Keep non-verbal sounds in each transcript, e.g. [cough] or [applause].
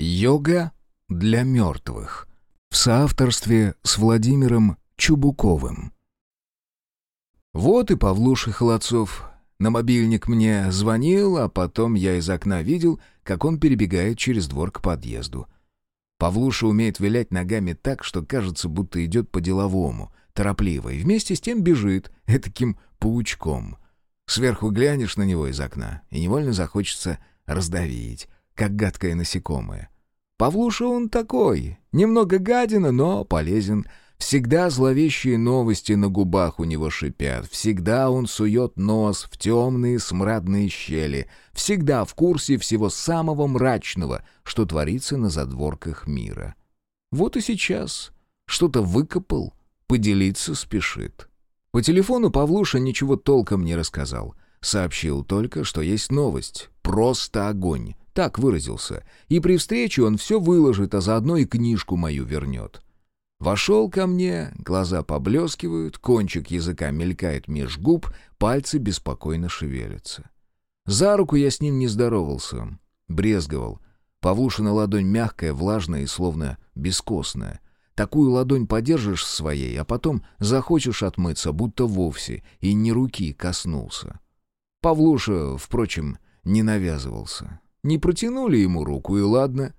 Йога для мертвых. В соавторстве с Владимиром Чубуковым. Вот и Павлуша Холодцов. На мобильник мне звонил, а потом я из окна видел, как он перебегает через двор к подъезду. Павлуша умеет вилять ногами так, что кажется, будто идет по-деловому, торопливо, и вместе с тем бежит, этаким паучком. Сверху глянешь на него из окна, и невольно захочется раздавить как гадкое насекомое. Павлуша он такой, немного гадина, но полезен. Всегда зловещие новости на губах у него шипят, всегда он сует нос в темные смрадные щели, всегда в курсе всего самого мрачного, что творится на задворках мира. Вот и сейчас что-то выкопал, поделиться спешит. По телефону Павлуша ничего толком не рассказал. Сообщил только, что есть новость. Просто огонь. Так выразился. И при встрече он все выложит, а заодно и книжку мою вернет. Вошел ко мне, глаза поблескивают, кончик языка мелькает меж губ, пальцы беспокойно шевелятся. За руку я с ним не здоровался. Брезговал. Павлушина ладонь мягкая, влажная и словно бескостная. Такую ладонь подержишь своей, а потом захочешь отмыться, будто вовсе, и не руки коснулся. Павлуша, впрочем, не навязывался. Не протянули ему руку, и ладно.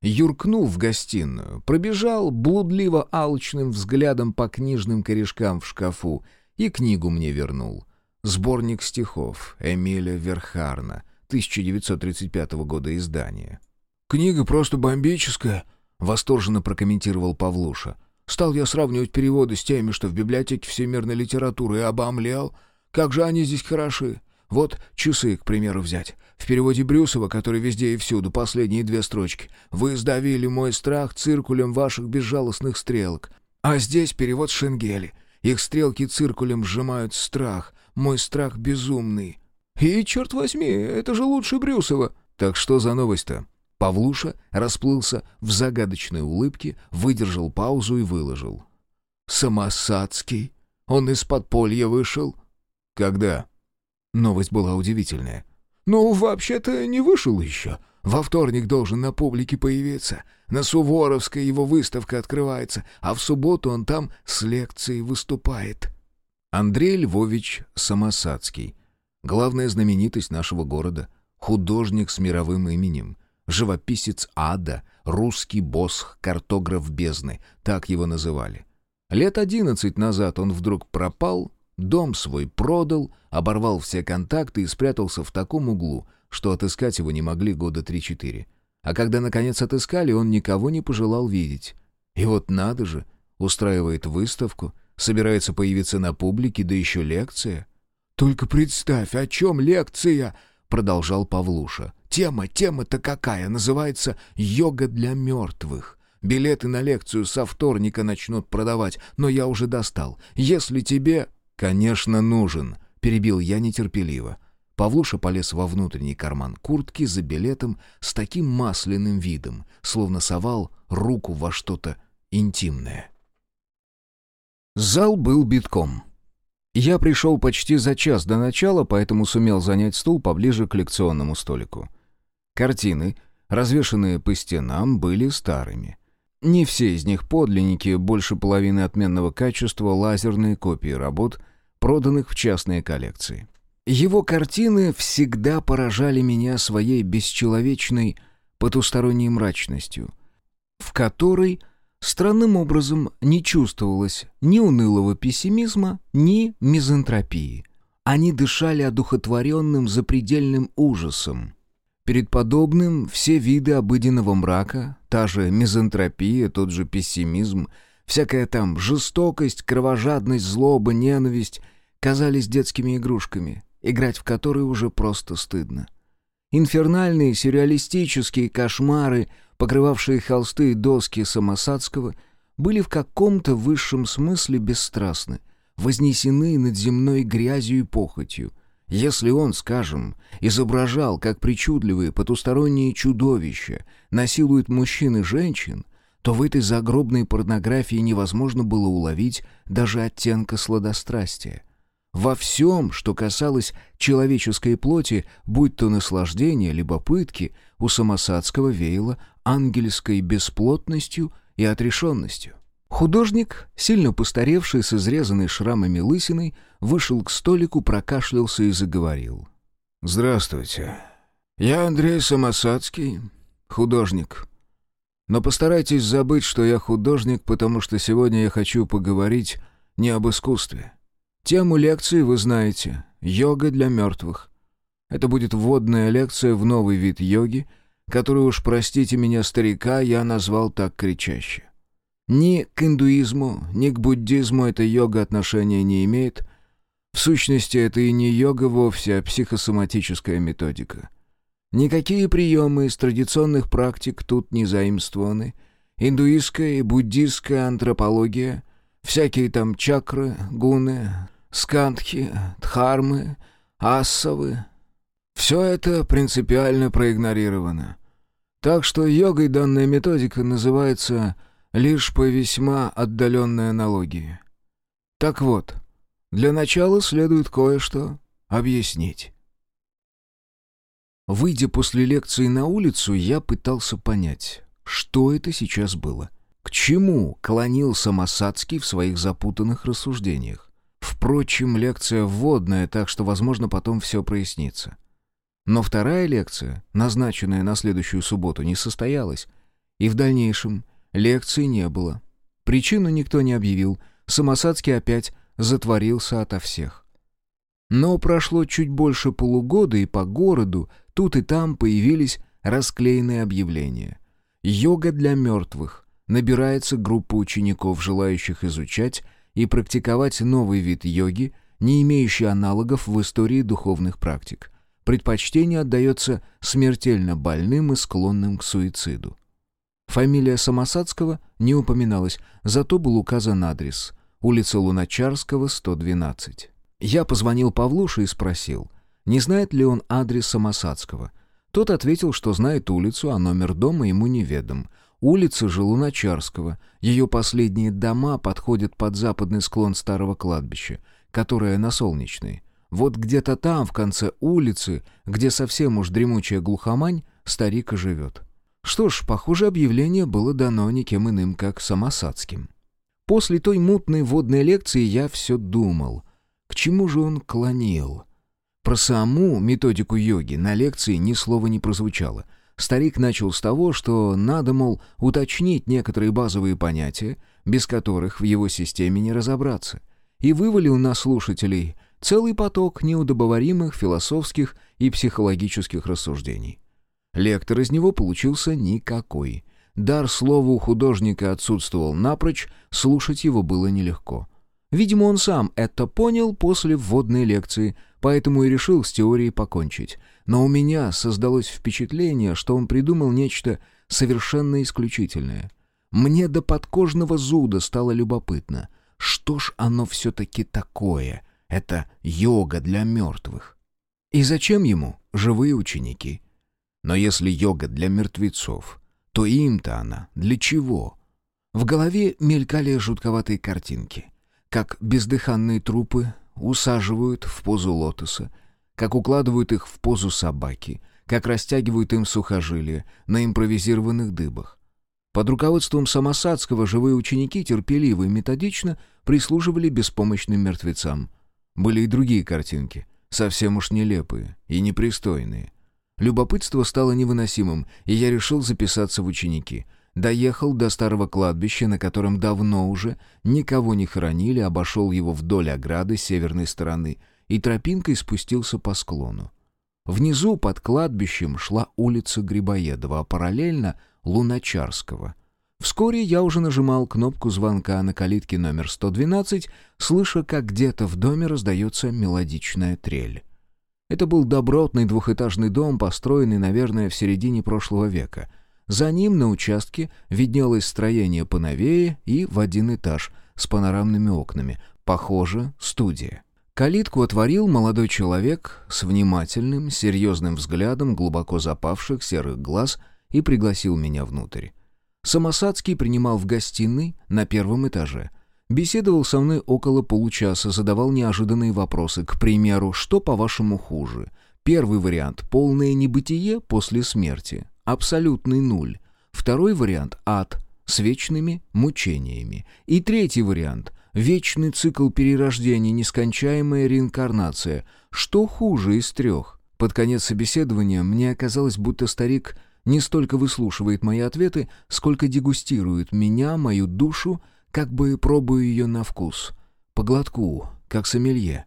Юркнул в гостиную, пробежал блудливо алчным взглядом по книжным корешкам в шкафу и книгу мне вернул. Сборник стихов Эмиля Верхарна, 1935 года издания. «Книга просто бомбическая», — восторженно прокомментировал Павлуша. «Стал я сравнивать переводы с теми, что в библиотеке всемирной литературы, и обомлел. Как же они здесь хороши. Вот часы, к примеру, взять. В переводе Брюсова, который везде и всюду, последние две строчки. «Вы сдавили мой страх циркулем ваших безжалостных стрелок». А здесь перевод Шенгели. Их стрелки циркулем сжимают страх. Мой страх безумный. И, черт возьми, это же лучше Брюсова. Так что за новость-то? Павлуша расплылся в загадочной улыбке, выдержал паузу и выложил. «Самосадский? Он из подполья вышел?» «Когда?» Новость была удивительная. «Ну, вообще-то не вышел еще. Во вторник должен на публике появиться. На Суворовской его выставка открывается, а в субботу он там с лекцией выступает». Андрей Львович Самосадский. Главная знаменитость нашего города. Художник с мировым именем. Живописец ада, русский босх, картограф бездны. Так его называли. Лет одиннадцать назад он вдруг пропал, Дом свой продал, оборвал все контакты и спрятался в таком углу, что отыскать его не могли года три-четыре. А когда, наконец, отыскали, он никого не пожелал видеть. И вот надо же, устраивает выставку, собирается появиться на публике, да еще лекция. «Только представь, о чем лекция?» — продолжал Павлуша. «Тема, тема-то какая? Называется «Йога для мертвых». Билеты на лекцию со вторника начнут продавать, но я уже достал. Если тебе...» «Конечно, нужен», — перебил я нетерпеливо. Павлуша полез во внутренний карман куртки за билетом с таким масляным видом, словно совал руку во что-то интимное. Зал был битком. Я пришел почти за час до начала, поэтому сумел занять стул поближе к лекционному столику. Картины, развешанные по стенам, были старыми. Не все из них подлинники, больше половины отменного качества, лазерные копии работ — проданных в частные коллекции. Его картины всегда поражали меня своей бесчеловечной потусторонней мрачностью, в которой странным образом не чувствовалось ни унылого пессимизма, ни мизантропии. Они дышали одухотворенным запредельным ужасом. Перед подобным все виды обыденного мрака, та же мизантропия, тот же пессимизм, всякая там жестокость, кровожадность, злоба, ненависть казались детскими игрушками, играть в которые уже просто стыдно. Инфернальные сюрреалистические кошмары, покрывавшие холсты и доски Самосадского, были в каком-то высшем смысле бесстрастны, вознесены над земной грязью и похотью. Если он, скажем, изображал, как причудливые потусторонние чудовища насилуют мужчин и женщин, то в этой загробной порнографии невозможно было уловить даже оттенка сладострастия. Во всем, что касалось человеческой плоти, будь то наслаждение, либо пытки, у Самосадского веяло ангельской бесплотностью и отрешенностью. Художник, сильно постаревший с изрезанной шрамами лысиной, вышел к столику, прокашлялся и заговорил. «Здравствуйте. Я Андрей Самосадский, художник. Но постарайтесь забыть, что я художник, потому что сегодня я хочу поговорить не об искусстве. Тему лекции вы знаете — йога для мертвых. Это будет вводная лекция в новый вид йоги, который уж, простите меня, старика, я назвал так кричаще. Ни к индуизму, ни к буддизму эта йога отношения не имеет. В сущности, это и не йога вовсе, а психосоматическая методика. Никакие приемы из традиционных практик тут не заимствованы. Индуистская и буддистская антропология, всякие там чакры, гуны, скандхи, дхармы, ассавы — все это принципиально проигнорировано. Так что йогой данная методика называется лишь по весьма отдаленной аналогии. Так вот, для начала следует кое-что объяснить. Выйдя после лекции на улицу, я пытался понять, что это сейчас было. К чему клонился Масацкий в своих запутанных рассуждениях. Впрочем, лекция вводная, так что, возможно, потом все прояснится. Но вторая лекция, назначенная на следующую субботу, не состоялась, и в дальнейшем Лекции не было. Причину никто не объявил. Самосадский опять затворился ото всех. Но прошло чуть больше полугода, и по городу тут и там появились расклеенные объявления. «Йога для мертвых». Набирается группа учеников, желающих изучать и практиковать новый вид йоги, не имеющий аналогов в истории духовных практик. Предпочтение отдается смертельно больным и склонным к суициду. Фамилия Самосадского не упоминалась, зато был указан адрес. Улица Луначарского, 112. Я позвонил Павлуше и спросил, не знает ли он адрес Самосадского. Тот ответил, что знает улицу, а номер дома ему неведом. Улица же Луначарского. Ее последние дома подходят под западный склон старого кладбища, которое на Солнечной. Вот где-то там, в конце улицы, где совсем уж дремучая глухомань, старик и живет. Что ж, похоже, объявление было дано никем иным, как Самосадским. После той мутной водной лекции я все думал, к чему же он клонил. Про саму методику йоги на лекции ни слова не прозвучало. Старик начал с того, что надо, мол, уточнить некоторые базовые понятия, без которых в его системе не разобраться, и вывалил на слушателей целый поток неудобоваримых философских и психологических рассуждений. Лектор из него получился никакой. Дар слова у художника отсутствовал напрочь, слушать его было нелегко. Видимо, он сам это понял после вводной лекции, поэтому и решил с теорией покончить. Но у меня создалось впечатление, что он придумал нечто совершенно исключительное. Мне до подкожного зуда стало любопытно. Что ж оно все-таки такое? Это йога для мертвых. И зачем ему живые ученики? Но если йога для мертвецов, то им-то она для чего? В голове мелькали жутковатые картинки. Как бездыханные трупы усаживают в позу лотоса, как укладывают их в позу собаки, как растягивают им сухожилия на импровизированных дыбах. Под руководством Самосадского живые ученики терпеливо и методично прислуживали беспомощным мертвецам. Были и другие картинки, совсем уж нелепые и непристойные — Любопытство стало невыносимым, и я решил записаться в ученики. Доехал до старого кладбища, на котором давно уже никого не хоронили, обошел его вдоль ограды северной стороны и тропинкой спустился по склону. Внизу под кладбищем шла улица Грибоедова, а параллельно — Луначарского. Вскоре я уже нажимал кнопку звонка на калитке номер 112, слыша, как где-то в доме раздается мелодичная трель. Это был добротный двухэтажный дом, построенный, наверное, в середине прошлого века. За ним на участке виднелось строение поновее и в один этаж с панорамными окнами. Похоже, студия. Калитку отворил молодой человек с внимательным, серьезным взглядом глубоко запавших серых глаз и пригласил меня внутрь. Самосадский принимал в гостиной на первом этаже — Беседовал со мной около получаса, задавал неожиданные вопросы. К примеру, что, по-вашему, хуже? Первый вариант — полное небытие после смерти. Абсолютный нуль. Второй вариант — ад с вечными мучениями. И третий вариант — вечный цикл перерождения, нескончаемая реинкарнация. Что хуже из трех? Под конец собеседования мне оказалось, будто старик не столько выслушивает мои ответы, сколько дегустирует меня, мою душу, как бы пробую ее на вкус. По глотку, как сомелье.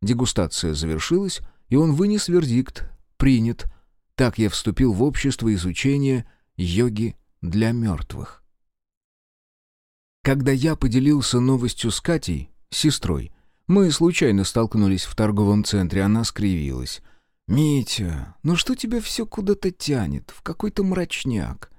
Дегустация завершилась, и он вынес вердикт «принят». Так я вступил в общество изучения йоги для мертвых. Когда я поделился новостью с Катей, сестрой, мы случайно столкнулись в торговом центре, она скривилась. «Митя, ну что тебя все куда-то тянет, в какой-то мрачняк?»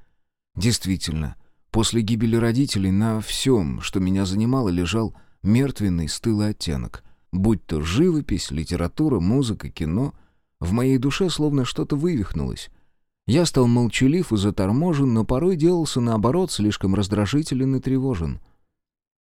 Действительно, после гибели родителей на всем, что меня занимало, лежал мертвенный стылый оттенок. Будь то живопись, литература, музыка, кино, в моей душе словно что-то вывихнулось. Я стал молчалив и заторможен, но порой делался, наоборот, слишком раздражителен и тревожен.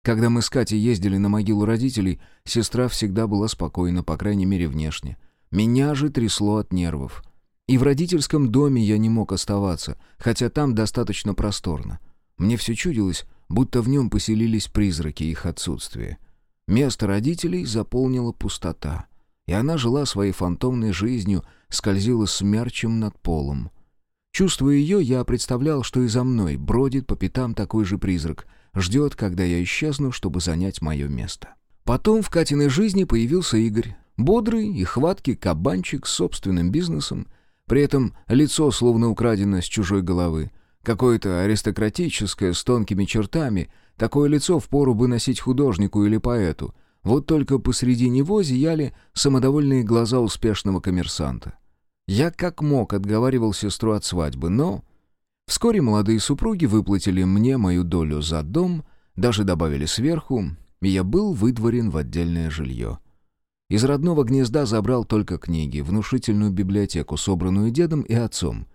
Когда мы с Катей ездили на могилу родителей, сестра всегда была спокойна, по крайней мере, внешне. Меня же трясло от нервов. И в родительском доме я не мог оставаться, хотя там достаточно просторно. Мне все чудилось, будто в нем поселились призраки их отсутствия. Место родителей заполнила пустота, и она жила своей фантомной жизнью, скользила смерчем над полом. Чувствуя ее, я представлял, что и за мной бродит по пятам такой же призрак, ждет, когда я исчезну, чтобы занять мое место. Потом в Катиной жизни появился Игорь, Бодрый и хваткий кабанчик с собственным бизнесом, при этом лицо словно украдено с чужой головы. Какое-то аристократическое, с тонкими чертами. Такое лицо впору бы носить художнику или поэту. Вот только посреди него зияли самодовольные глаза успешного коммерсанта. Я как мог отговаривал сестру от свадьбы, но... Вскоре молодые супруги выплатили мне мою долю за дом, даже добавили сверху, и я был выдворен в отдельное жилье. Из родного гнезда забрал только книги, внушительную библиотеку, собранную дедом и отцом.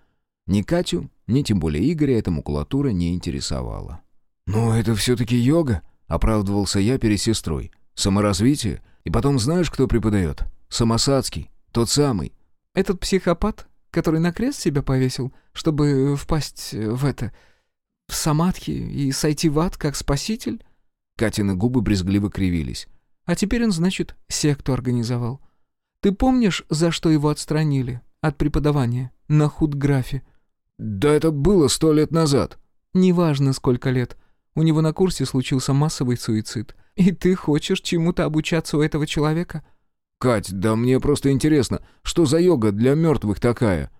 Ни Катю, ни тем более Игоря эта макулатура не интересовала. «Ну, это все-таки йога», — оправдывался я перед сестрой. «Саморазвитие? И потом знаешь, кто преподает? Самосадский, тот самый». «Этот психопат, который на крест себя повесил, чтобы впасть в это... в самадхи и сойти в ад как спаситель?» Катины губы брезгливо кривились. А теперь он, значит, секту организовал. Ты помнишь, за что его отстранили от преподавания на худграфе? Да это было сто лет назад. Неважно, сколько лет. У него на курсе случился массовый суицид. И ты хочешь чему-то обучаться у этого человека? Кать, да мне просто интересно, что за йога для мертвых такая?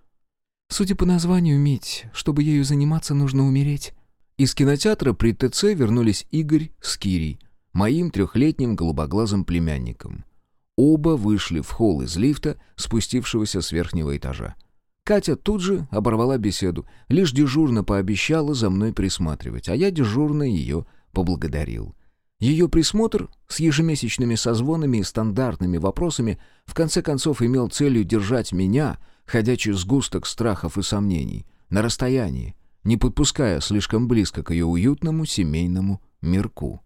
Судя по названию, Мить, чтобы ею заниматься, нужно умереть. Из кинотеатра при ТЦ вернулись Игорь с Кирей моим трехлетним голубоглазым племянником. Оба вышли в холл из лифта, спустившегося с верхнего этажа. Катя тут же оборвала беседу, лишь дежурно пообещала за мной присматривать, а я дежурно ее поблагодарил. Ее присмотр с ежемесячными созвонами и стандартными вопросами в конце концов имел целью держать меня, ходячий сгусток страхов и сомнений, на расстоянии, не подпуская слишком близко к ее уютному семейному мирку.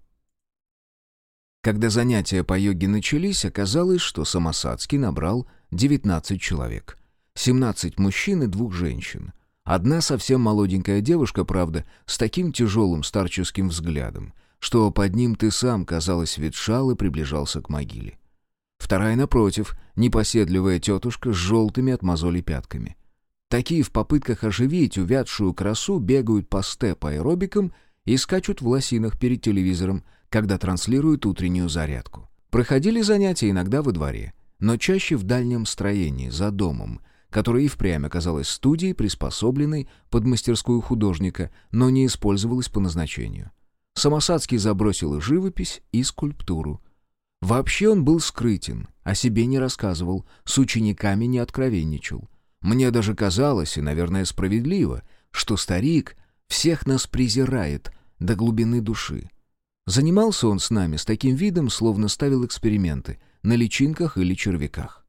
Когда занятия по йоге начались, оказалось, что Самосадский набрал 19 человек. 17 мужчин и двух женщин. Одна совсем молоденькая девушка, правда, с таким тяжелым старческим взглядом, что под ним ты сам, казалось, ветшал и приближался к могиле. Вторая, напротив, непоседливая тетушка с желтыми от мозолей пятками. Такие в попытках оживить увядшую красу бегают по степ-аэробикам и скачут в лосинах перед телевизором, когда транслируют утреннюю зарядку. Проходили занятия иногда во дворе, но чаще в дальнем строении, за домом, которое и впрямь оказалось студией, приспособленной под мастерскую художника, но не использовалось по назначению. Самосадский забросил и живопись, и скульптуру. Вообще он был скрытен, о себе не рассказывал, с учениками не откровенничал. Мне даже казалось, и, наверное, справедливо, что старик всех нас презирает до глубины души. Занимался он с нами с таким видом, словно ставил эксперименты на личинках или червяках.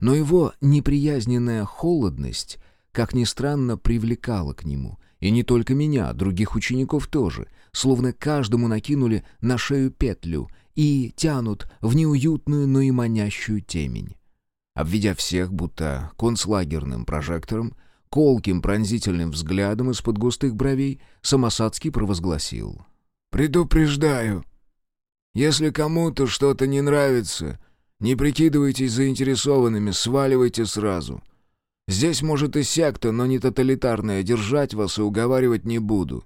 Но его неприязненная холодность, как ни странно, привлекала к нему. И не только меня, других учеников тоже, словно каждому накинули на шею петлю и тянут в неуютную, но и манящую темень. Обведя всех, будто концлагерным прожектором, колким пронзительным взглядом из-под густых бровей, Самосадский провозгласил. «Предупреждаю. Если кому-то что-то не нравится, не прикидывайтесь заинтересованными, сваливайте сразу. Здесь, может, и секта, но не тоталитарная, держать вас и уговаривать не буду.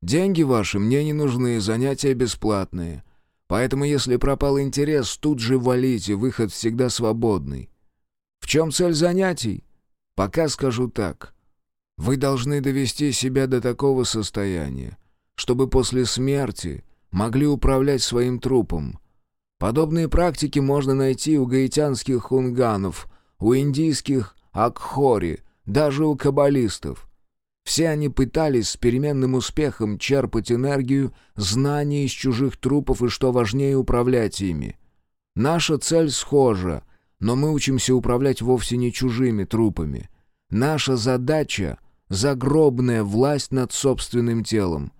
Деньги ваши мне не нужны, занятия бесплатные. Поэтому, если пропал интерес, тут же валите, выход всегда свободный. В чем цель занятий? Пока скажу так. Вы должны довести себя до такого состояния, чтобы после смерти могли управлять своим трупом. Подобные практики можно найти у гаитянских хунганов, у индийских Акхори, даже у каббалистов. Все они пытались с переменным успехом черпать энергию, знания из чужих трупов и, что важнее, управлять ими. Наша цель схожа, но мы учимся управлять вовсе не чужими трупами. Наша задача — загробная власть над собственным телом.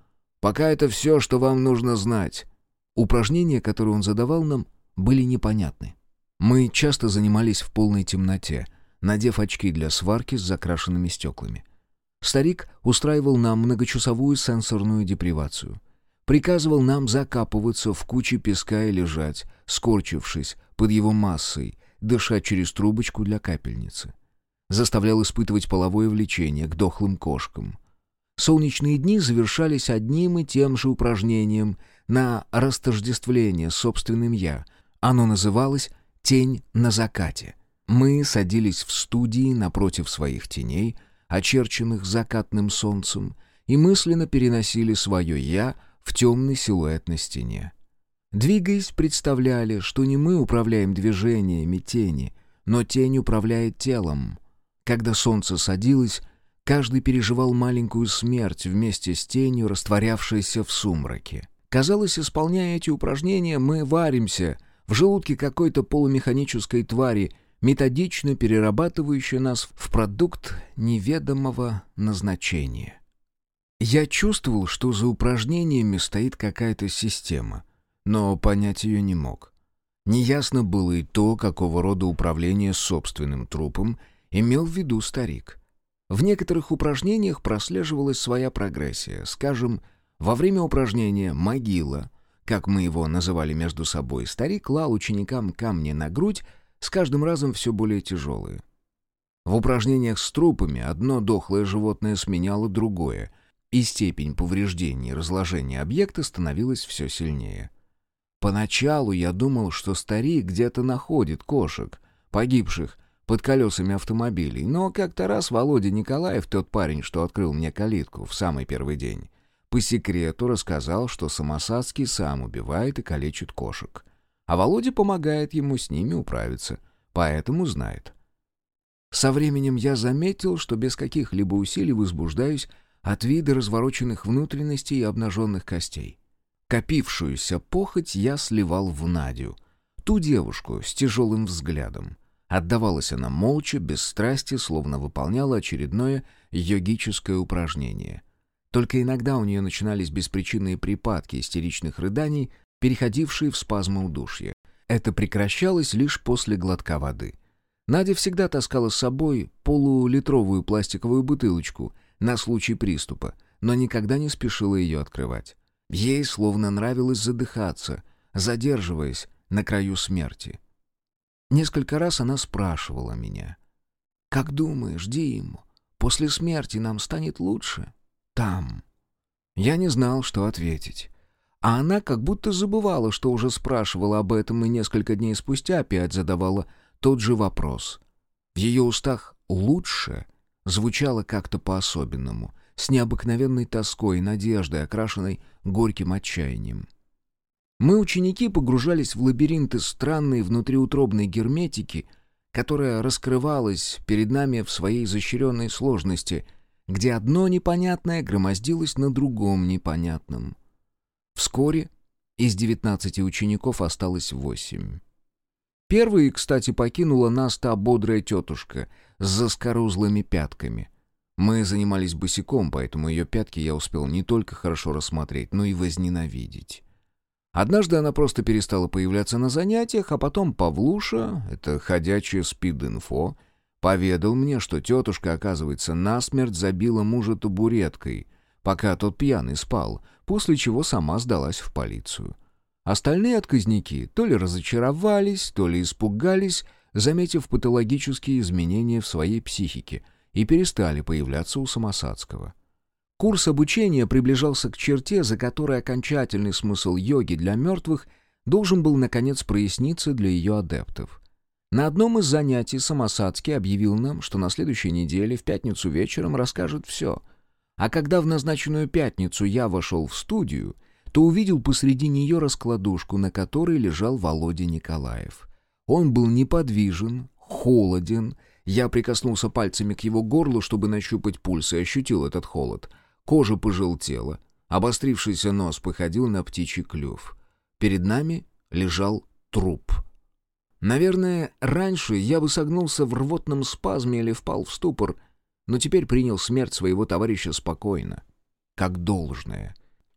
Пока это все, что вам нужно знать. Упражнения, которые он задавал нам, были непонятны. Мы часто занимались в полной темноте — надев очки для сварки с закрашенными стеклами. Старик устраивал нам многочасовую сенсорную депривацию. Приказывал нам закапываться в куче песка и лежать, скорчившись под его массой, дышать через трубочку для капельницы. Заставлял испытывать половое влечение к дохлым кошкам. Солнечные дни завершались одним и тем же упражнением на растождествление собственным «я». Оно называлось «Тень на закате». Мы садились в студии напротив своих теней, очерченных закатным солнцем, и мысленно переносили свое «я» в темный силуэт на стене. Двигаясь, представляли, что не мы управляем движениями тени, но тень управляет телом. Когда солнце садилось, каждый переживал маленькую смерть вместе с тенью, растворявшейся в сумраке. Казалось, исполняя эти упражнения, мы варимся в желудке какой-то полумеханической твари методично перерабатывающая нас в продукт неведомого назначения. Я чувствовал, что за упражнениями стоит какая-то система, но понять ее не мог. Неясно было и то, какого рода управление собственным трупом имел в виду старик. В некоторых упражнениях прослеживалась своя прогрессия. Скажем, во время упражнения «могила», как мы его называли между собой, старик клал ученикам камни на грудь с каждым разом все более тяжелые. В упражнениях с трупами одно дохлое животное сменяло другое, и степень повреждений и разложения объекта становилась все сильнее. Поначалу я думал, что старик где-то находит кошек, погибших под колесами автомобилей, но как-то раз Володя Николаев, тот парень, что открыл мне калитку в самый первый день, по секрету рассказал, что Самосадский сам убивает и калечит кошек — а Володя помогает ему с ними управиться, поэтому знает. Со временем я заметил, что без каких-либо усилий возбуждаюсь от вида развороченных внутренностей и обнаженных костей. Копившуюся похоть я сливал в Надю, ту девушку с тяжелым взглядом. Отдавалась она молча, без страсти, словно выполняла очередное йогическое упражнение. Только иногда у нее начинались беспричинные припадки истеричных рыданий, переходившие в спазмы удушья. Это прекращалось лишь после глотка воды. Надя всегда таскала с собой полулитровую пластиковую бутылочку на случай приступа, но никогда не спешила ее открывать. Ей словно нравилось задыхаться, задерживаясь на краю смерти. Несколько раз она спрашивала меня. «Как думаешь, Дим, после смерти нам станет лучше? Там?» Я не знал, что ответить. А она как будто забывала, что уже спрашивала об этом, и несколько дней спустя опять задавала тот же вопрос. В ее устах «лучше» звучало как-то по-особенному, с необыкновенной тоской и надеждой, окрашенной горьким отчаянием. Мы, ученики, погружались в лабиринты странной внутриутробной герметики, которая раскрывалась перед нами в своей изощренной сложности, где одно непонятное громоздилось на другом непонятном — Вскоре из девятнадцати учеников осталось восемь. Первой, кстати, покинула нас та бодрая тетушка с заскорузлыми пятками. Мы занимались босиком, поэтому ее пятки я успел не только хорошо рассмотреть, но и возненавидеть. Однажды она просто перестала появляться на занятиях, а потом Павлуша, это ходячее спид-инфо, Поведал мне, что тетушка, оказывается, насмерть забила мужа табуреткой, пока тот пьяный спал, после чего сама сдалась в полицию. Остальные отказники то ли разочаровались, то ли испугались, заметив патологические изменения в своей психике, и перестали появляться у Самосадского. Курс обучения приближался к черте, за которой окончательный смысл йоги для мертвых должен был, наконец, проясниться для ее адептов. На одном из занятий Самосадский объявил нам, что на следующей неделе, в пятницу вечером, расскажет все. А когда в назначенную пятницу я вошел в студию, то увидел посреди нее раскладушку, на которой лежал Володя Николаев. Он был неподвижен, холоден. Я прикоснулся пальцами к его горлу, чтобы нащупать пульс, и ощутил этот холод. Кожа пожелтела. Обострившийся нос походил на птичий клюв. Перед нами лежал труп — Наверное, раньше я бы согнулся в рвотном спазме или впал в ступор, но теперь принял смерть своего товарища спокойно, как должное.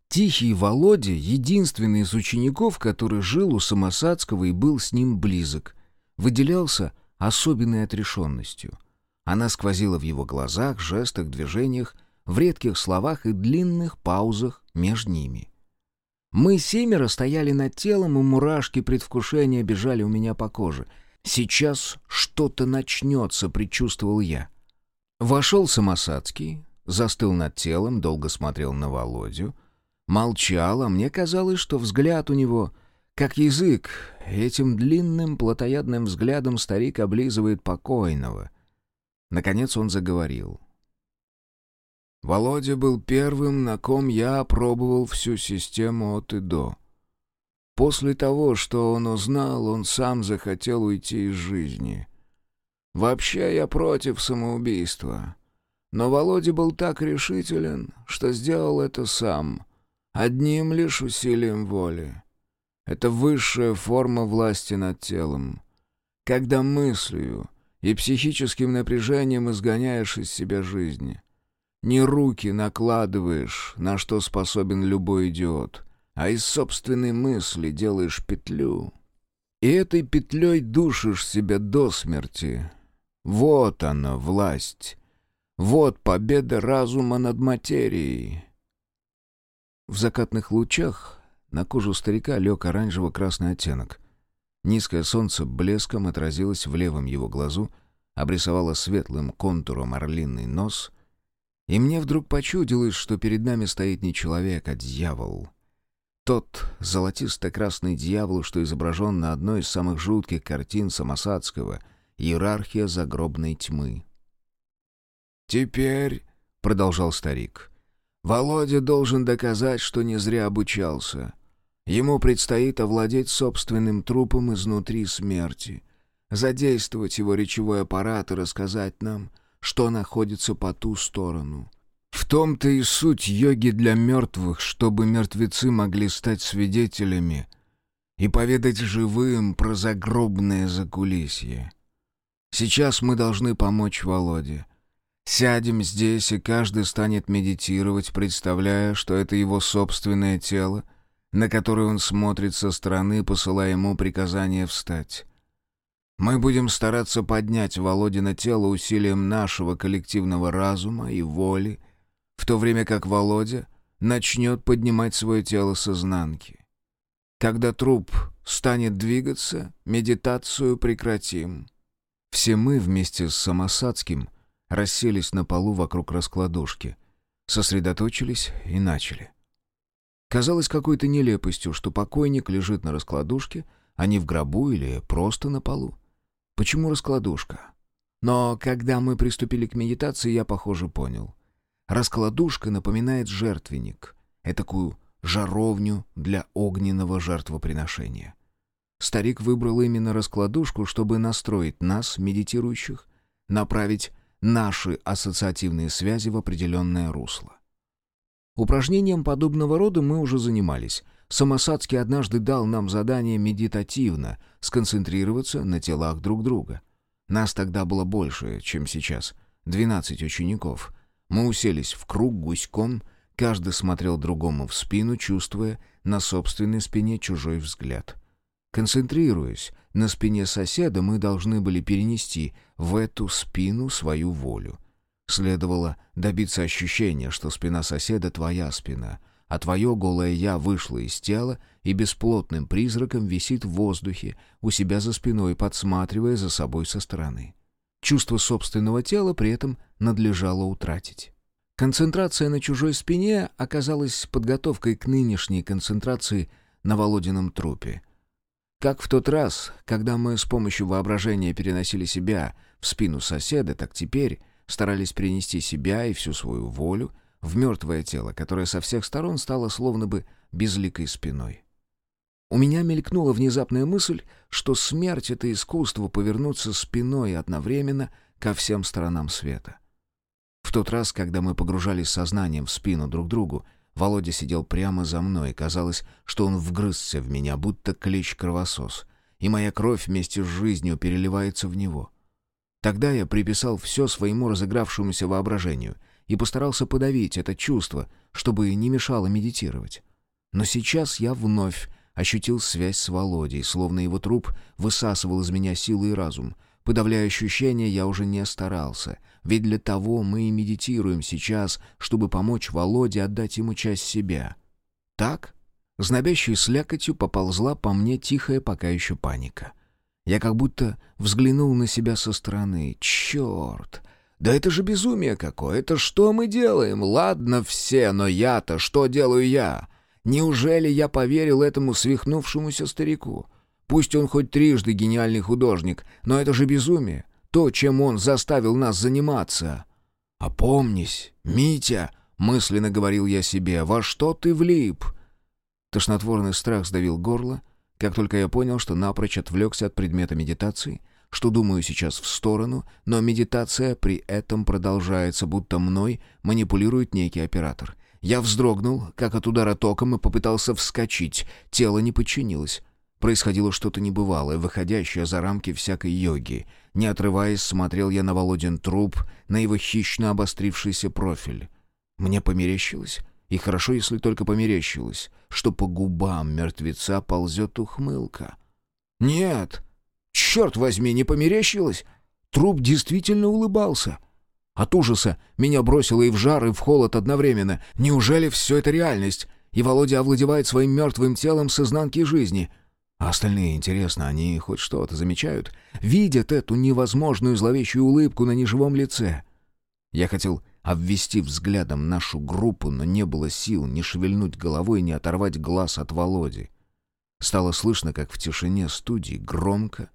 Тихий Володя — единственный из учеников, который жил у Самосадского и был с ним близок, выделялся особенной отрешенностью. Она сквозила в его глазах, жестах, движениях, в редких словах и длинных паузах между ними — мы семеро стояли над телом, и мурашки предвкушения бежали у меня по коже. «Сейчас что-то начнется», — предчувствовал я. Вошел Самосадский, застыл над телом, долго смотрел на Володю. Молчал, а мне казалось, что взгляд у него как язык. Этим длинным плотоядным взглядом старик облизывает покойного. Наконец он заговорил. Володя был первым, на ком я опробовал всю систему от и до. После того, что он узнал, он сам захотел уйти из жизни. Вообще я против самоубийства. Но Володя был так решителен, что сделал это сам, одним лишь усилием воли. Это высшая форма власти над телом. Когда мыслью и психическим напряжением изгоняешь из себя жизнь. Не руки накладываешь, на что способен любой идиот, а из собственной мысли делаешь петлю. И этой петлей душишь себя до смерти. Вот она, власть. Вот победа разума над материей. В закатных лучах на кожу старика лег оранжево-красный оттенок. Низкое солнце блеском отразилось в левом его глазу, обрисовало светлым контуром орлиный нос, и мне вдруг почудилось, что перед нами стоит не человек, а дьявол. Тот золотисто-красный дьявол, что изображен на одной из самых жутких картин Самосадского «Иерархия загробной тьмы». «Теперь», — продолжал старик, — «Володя должен доказать, что не зря обучался. Ему предстоит овладеть собственным трупом изнутри смерти, задействовать его речевой аппарат и рассказать нам — что находится по ту сторону. В том-то и суть йоги для мертвых, чтобы мертвецы могли стать свидетелями и поведать живым про загробное закулисье. Сейчас мы должны помочь Володе. Сядем здесь, и каждый станет медитировать, представляя, что это его собственное тело, на которое он смотрит со стороны, посылая ему приказание встать. Мы будем стараться поднять Володина тело усилием нашего коллективного разума и воли, в то время как Володя начнет поднимать свое тело с изнанки. Когда труп станет двигаться, медитацию прекратим. Все мы вместе с Самосадским расселись на полу вокруг раскладушки, сосредоточились и начали. Казалось какой-то нелепостью, что покойник лежит на раскладушке, а не в гробу или просто на полу. Почему раскладушка? Но когда мы приступили к медитации, я, похоже, понял. Раскладушка напоминает жертвенник, этакую жаровню для огненного жертвоприношения. Старик выбрал именно раскладушку, чтобы настроить нас, медитирующих, направить наши ассоциативные связи в определенное русло. Упражнением подобного рода мы уже занимались, Самосадский однажды дал нам задание медитативно сконцентрироваться на телах друг друга. Нас тогда было больше, чем сейчас. Двенадцать учеников. Мы уселись в круг гуськом, каждый смотрел другому в спину, чувствуя на собственной спине чужой взгляд. Концентрируясь на спине соседа, мы должны были перенести в эту спину свою волю. Следовало добиться ощущения, что спина соседа — твоя спина, а твое голое «я» вышло из тела и бесплотным призраком висит в воздухе у себя за спиной, подсматривая за собой со стороны. Чувство собственного тела при этом надлежало утратить. Концентрация на чужой спине оказалась подготовкой к нынешней концентрации на Володином трупе. Как в тот раз, когда мы с помощью воображения переносили себя в спину соседа, так теперь старались перенести себя и всю свою волю в мертвое тело, которое со всех сторон стало словно бы безликой спиной. У меня мелькнула внезапная мысль, что смерть — это искусство повернуться спиной одновременно ко всем сторонам света. В тот раз, когда мы погружались сознанием в спину друг другу, Володя сидел прямо за мной, и казалось, что он вгрызся в меня, будто клещ-кровосос, и моя кровь вместе с жизнью переливается в него. Тогда я приписал все своему разыгравшемуся воображению и постарался подавить это чувство, чтобы не мешало медитировать. Но сейчас я вновь ощутил связь с Володей, словно его труп высасывал из меня силы и разум, Подавляя ощущения, я уже не старался, ведь для того мы и медитируем сейчас, чтобы помочь Володе отдать ему часть себя. Так? Знобящей слякотью поползла по мне тихая пока еще паника. Я как будто взглянул на себя со стороны. Черт! Да это же безумие какое! Это что мы делаем? Ладно все, но я-то что делаю я? Неужели я поверил этому свихнувшемуся старику? Пусть он хоть трижды гениальный художник, но это же безумие. То, чем он заставил нас заниматься. «Опомнись, Митя!» — мысленно говорил я себе. «Во что ты влип?» Тошнотворный страх сдавил горло, как только я понял, что напрочь отвлекся от предмета медитации, что думаю сейчас в сторону, но медитация при этом продолжается, будто мной манипулирует некий оператор. Я вздрогнул, как от удара током, и попытался вскочить. Тело не подчинилось. Происходило что-то небывалое, выходящее за рамки всякой йоги. Не отрываясь, смотрел я на Володин труп, на его хищно обострившийся профиль. Мне померещилось, и хорошо, если только померещилось, что по губам мертвеца ползет ухмылка. «Нет! Черт возьми, не померещилось!» Труп действительно улыбался. От ужаса меня бросило и в жар, и в холод одновременно. Неужели все это реальность? И Володя овладевает своим мертвым телом с изнанки жизни — а остальные, интересно, они хоть что-то замечают? Видят эту невозможную зловещую улыбку на неживом лице? Я хотел обвести взглядом нашу группу, но не было сил ни шевельнуть головой, ни оторвать глаз от Володи. Стало слышно, как в тишине студии громко,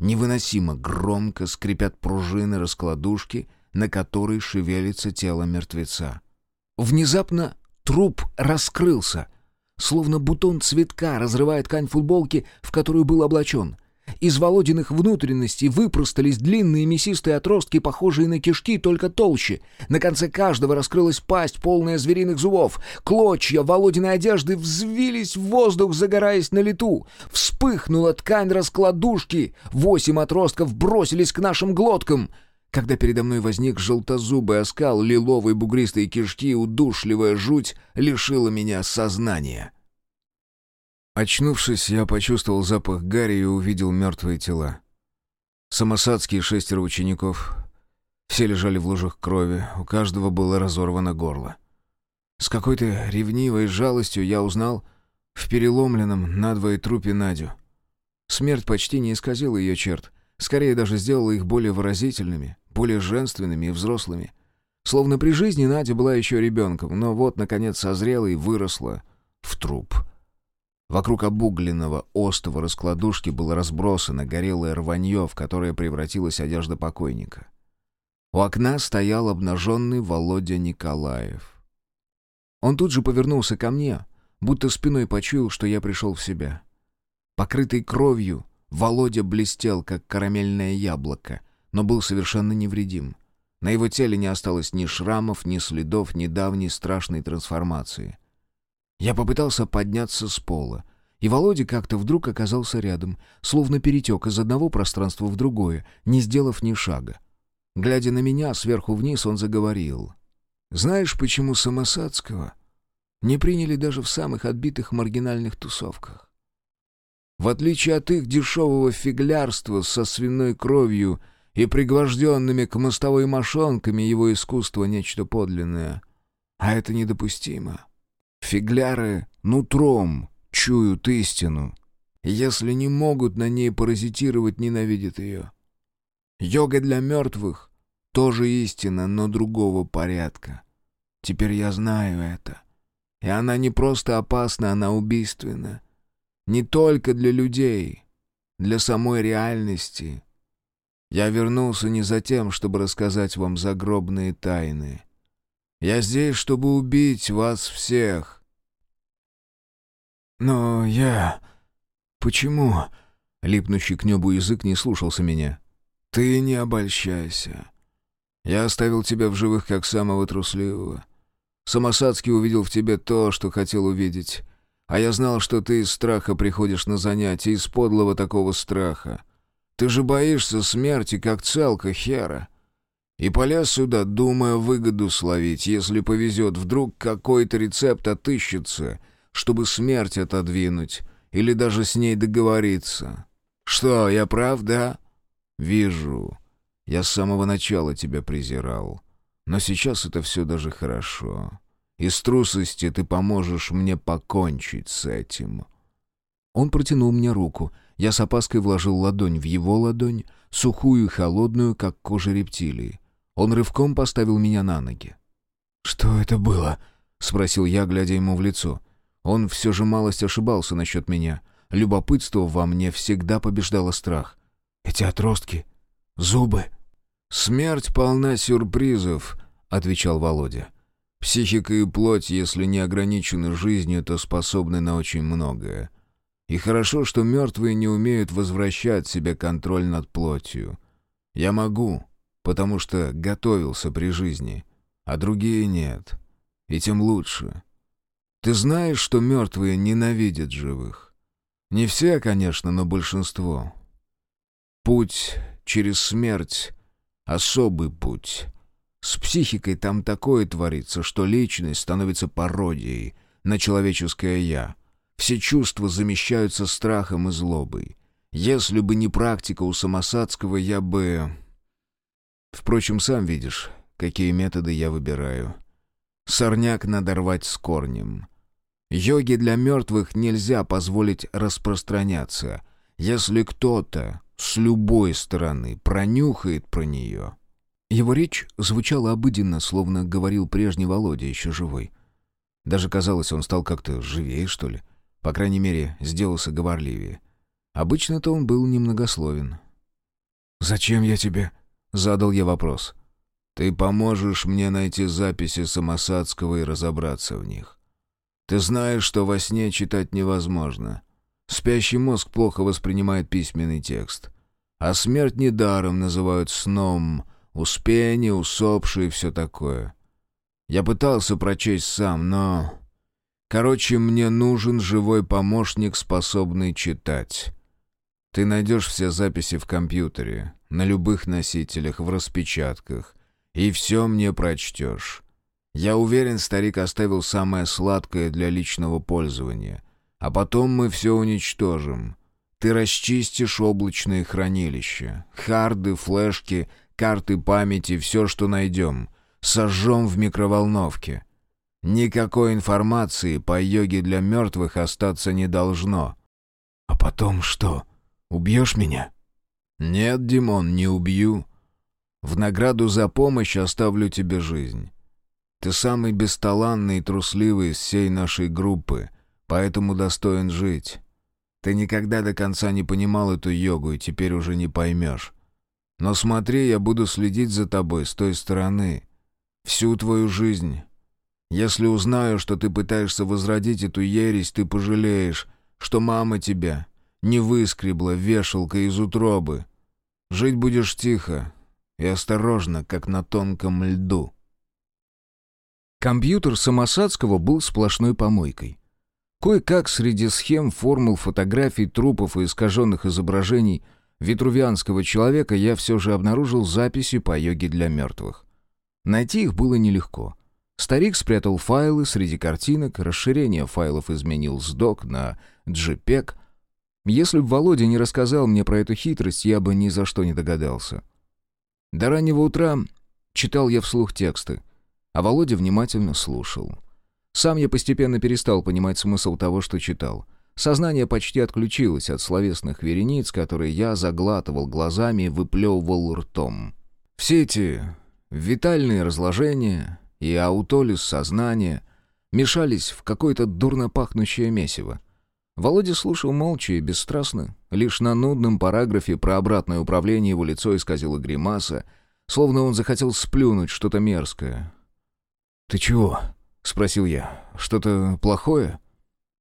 невыносимо громко скрипят пружины раскладушки, на которой шевелится тело мертвеца. Внезапно труп раскрылся — словно бутон цветка разрывает ткань футболки, в которую был облачен. Из Володиных внутренностей выпростались длинные мясистые отростки, похожие на кишки, только толще. На конце каждого раскрылась пасть, полная звериных зубов. Клочья Володиной одежды взвились в воздух, загораясь на лету. Вспыхнула ткань раскладушки. Восемь отростков бросились к нашим глоткам — когда передо мной возник желтозубый оскал, лиловые бугристые кишки, удушливая жуть лишила меня сознания. Очнувшись, я почувствовал запах гари и увидел мертвые тела. Самосадские шестеро учеников. Все лежали в лужах крови, у каждого было разорвано горло. С какой-то ревнивой жалостью я узнал в переломленном надвое трупе Надю. Смерть почти не исказила ее черт, скорее даже сделала их более выразительными, более женственными и взрослыми. Словно при жизни Надя была еще ребенком, но вот, наконец, созрела и выросла в труп. Вокруг обугленного остова раскладушки было разбросано горелое рванье, в которое превратилась одежда покойника. У окна стоял обнаженный Володя Николаев. Он тут же повернулся ко мне, будто спиной почуял, что я пришел в себя. Покрытый кровью, Володя блестел, как карамельное яблоко — но был совершенно невредим. На его теле не осталось ни шрамов, ни следов недавней страшной трансформации. Я попытался подняться с пола, и Володя как-то вдруг оказался рядом, словно перетек из одного пространства в другое, не сделав ни шага. Глядя на меня сверху вниз, он заговорил. «Знаешь, почему Самосадского не приняли даже в самых отбитых маргинальных тусовках? В отличие от их дешевого фиглярства со свиной кровью и пригвожденными к мостовой мошонками, его искусство — нечто подлинное. А это недопустимо. Фигляры нутром чуют истину. Если не могут на ней паразитировать, ненавидят ее. Йога для мертвых — тоже истина, но другого порядка. Теперь я знаю это. И она не просто опасна, она убийственна. Не только для людей, для самой реальности. Я вернулся не за тем, чтобы рассказать вам загробные тайны. Я здесь, чтобы убить вас всех. Но я... Почему? Липнущий к небу язык не слушался меня. Ты не обольщайся. Я оставил тебя в живых как самого трусливого. Самосадский увидел в тебе то, что хотел увидеть. А я знал, что ты из страха приходишь на занятия, из подлого такого страха. Ты же боишься смерти, как целка хера. И полез сюда, думая выгоду словить, если повезет, вдруг какой-то рецепт отыщется, чтобы смерть отодвинуть или даже с ней договориться. Что, я прав, да? Вижу. Я с самого начала тебя презирал. Но сейчас это все даже хорошо. Из трусости ты поможешь мне покончить с этим». Он протянул мне руку. Я с опаской вложил ладонь в его ладонь, сухую и холодную, как кожа рептилии. Он рывком поставил меня на ноги. «Что это было?» — спросил я, глядя ему в лицо. Он все же малость ошибался насчет меня. Любопытство во мне всегда побеждало страх. «Эти отростки? Зубы?» «Смерть полна сюрпризов», — отвечал Володя. «Психика и плоть, если не ограничены жизнью, то способны на очень многое. И хорошо, что мертвые не умеют возвращать себе контроль над плотью. Я могу, потому что готовился при жизни, а другие нет. И тем лучше. Ты знаешь, что мертвые ненавидят живых? Не все, конечно, но большинство. Путь через смерть особый путь. С психикой там такое творится, что личность становится пародией на человеческое «я». Все чувства замещаются страхом и злобой. Если бы не практика у Самосадского, я бы... Впрочем, сам видишь, какие методы я выбираю. Сорняк надо рвать с корнем. Йоге для мертвых нельзя позволить распространяться. Если кто-то с любой стороны пронюхает про нее. Его речь звучала обыденно, словно говорил прежний Володя, еще живой. Даже казалось, он стал как-то живее, что ли. По крайней мере, сделался говорливее. Обычно-то он был немногословен. «Зачем я тебе?» — задал я вопрос. «Ты поможешь мне найти записи Самосадского и разобраться в них. Ты знаешь, что во сне читать невозможно. Спящий мозг плохо воспринимает письменный текст. А смерть недаром называют сном, успение, усопшие и все такое. Я пытался прочесть сам, но... Короче, мне нужен живой помощник, способный читать. Ты найдешь все записи в компьютере, на любых носителях, в распечатках, и все мне прочтешь. Я уверен, старик оставил самое сладкое для личного пользования — а потом мы все уничтожим. Ты расчистишь облачные хранилища. Харды, флешки, карты памяти, все, что найдем. Сожжем в микроволновке. Никакой информации по йоге для мертвых остаться не должно. А потом что, убьешь меня? Нет, Димон, не убью. В награду за помощь оставлю тебе жизнь. Ты самый бесталанный и трусливый из всей нашей группы — поэтому достоин жить. Ты никогда до конца не понимал эту йогу и теперь уже не поймешь. Но смотри, я буду следить за тобой с той стороны. Всю твою жизнь. Если узнаю, что ты пытаешься возродить эту ересь, ты пожалеешь, что мама тебя не выскребла вешалкой из утробы. Жить будешь тихо и осторожно, как на тонком льду. Компьютер Самосадского был сплошной помойкой. Кое-как среди схем, формул, фотографий, трупов и искаженных изображений витрувианского человека я все же обнаружил записи по йоге для мертвых. Найти их было нелегко. Старик спрятал файлы среди картинок, расширение файлов изменил с док на JPEG. Если бы Володя не рассказал мне про эту хитрость, я бы ни за что не догадался. До раннего утра читал я вслух тексты, а Володя внимательно слушал. Сам я постепенно перестал понимать смысл того, что читал. Сознание почти отключилось от словесных верениц, которые я заглатывал глазами и выплевывал ртом. Все эти витальные разложения и аутолиз сознания мешались в какое-то дурно пахнущее месиво. Володя слушал молча и бесстрастно. Лишь на нудном параграфе про обратное управление его лицо исказило гримаса, словно он захотел сплюнуть что-то мерзкое. «Ты чего?» — спросил я. «Что-то плохое?»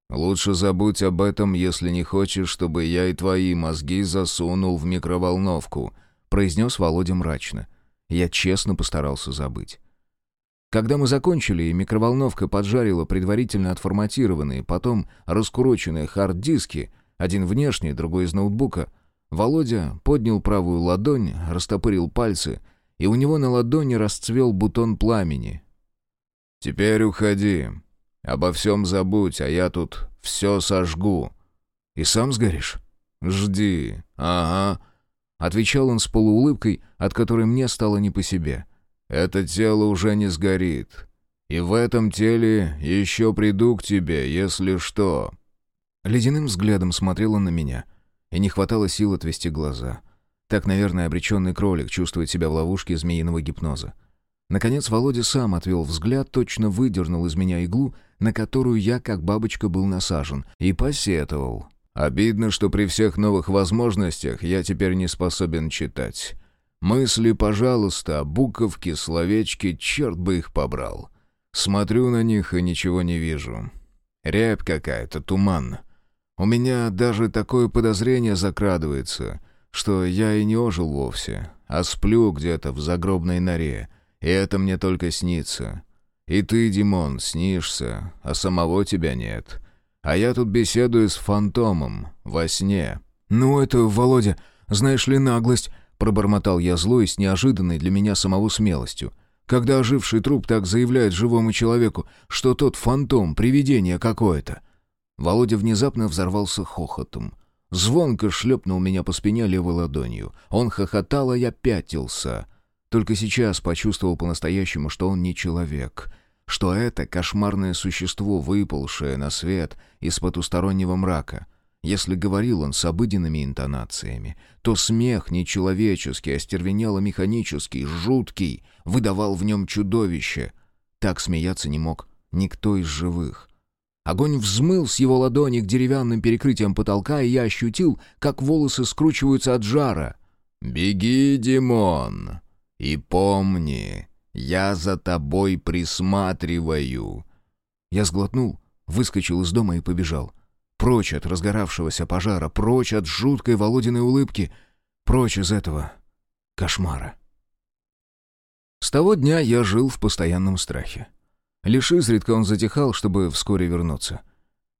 «Лучше забудь об этом, если не хочешь, чтобы я и твои мозги засунул в микроволновку», — произнес Володя мрачно. Я честно постарался забыть. Когда мы закончили, и микроволновка поджарила предварительно отформатированные, потом раскуроченные хард-диски, один внешний, другой из ноутбука, Володя поднял правую ладонь, растопырил пальцы, и у него на ладони расцвел бутон пламени. «Теперь уходи. Обо всем забудь, а я тут все сожгу». «И сам сгоришь?» «Жди. Ага». Отвечал он с полуулыбкой, от которой мне стало не по себе. Это тело уже не сгорит. И в этом теле еще приду к тебе, если что». Ледяным взглядом смотрела на меня, и не хватало сил отвести глаза. Так, наверное, обреченный кролик чувствует себя в ловушке змеиного гипноза. Наконец Володя сам отвел взгляд, точно выдернул из меня иглу, на которую я, как бабочка, был насажен, и посетовал. «Обидно, что при всех новых возможностях я теперь не способен читать. Мысли, пожалуйста, буковки, словечки, черт бы их побрал. Смотрю на них и ничего не вижу. Рябь какая-то, туман. У меня даже такое подозрение закрадывается, что я и не ожил вовсе, а сплю где-то в загробной норе, и это мне только снится. И ты, Димон, снишься, а самого тебя нет. А я тут беседую с фантомом, во сне». «Ну это, Володя, знаешь ли, наглость», Пробормотал я зло и с неожиданной для меня самого смелостью. Когда оживший труп так заявляет живому человеку, что тот фантом, привидение какое-то. Володя внезапно взорвался хохотом. Звонко шлепнул меня по спине левой ладонью. Он хохотал, а я пятился. Только сейчас почувствовал по-настоящему, что он не человек. Что это кошмарное существо, выползшее на свет из потустороннего мрака — если говорил он с обыденными интонациями, то смех нечеловеческий, остервенело-механический, жуткий, выдавал в нем чудовище. Так смеяться не мог никто из живых. Огонь взмыл с его ладони к деревянным перекрытиям потолка, и я ощутил, как волосы скручиваются от жара. «Беги, Димон, и помни, я за тобой присматриваю». Я сглотнул, выскочил из дома и побежал. Прочь от разгоравшегося пожара, прочь от жуткой Володиной улыбки, прочь из этого кошмара. С того дня я жил в постоянном страхе. Лишь изредка он затихал, чтобы вскоре вернуться.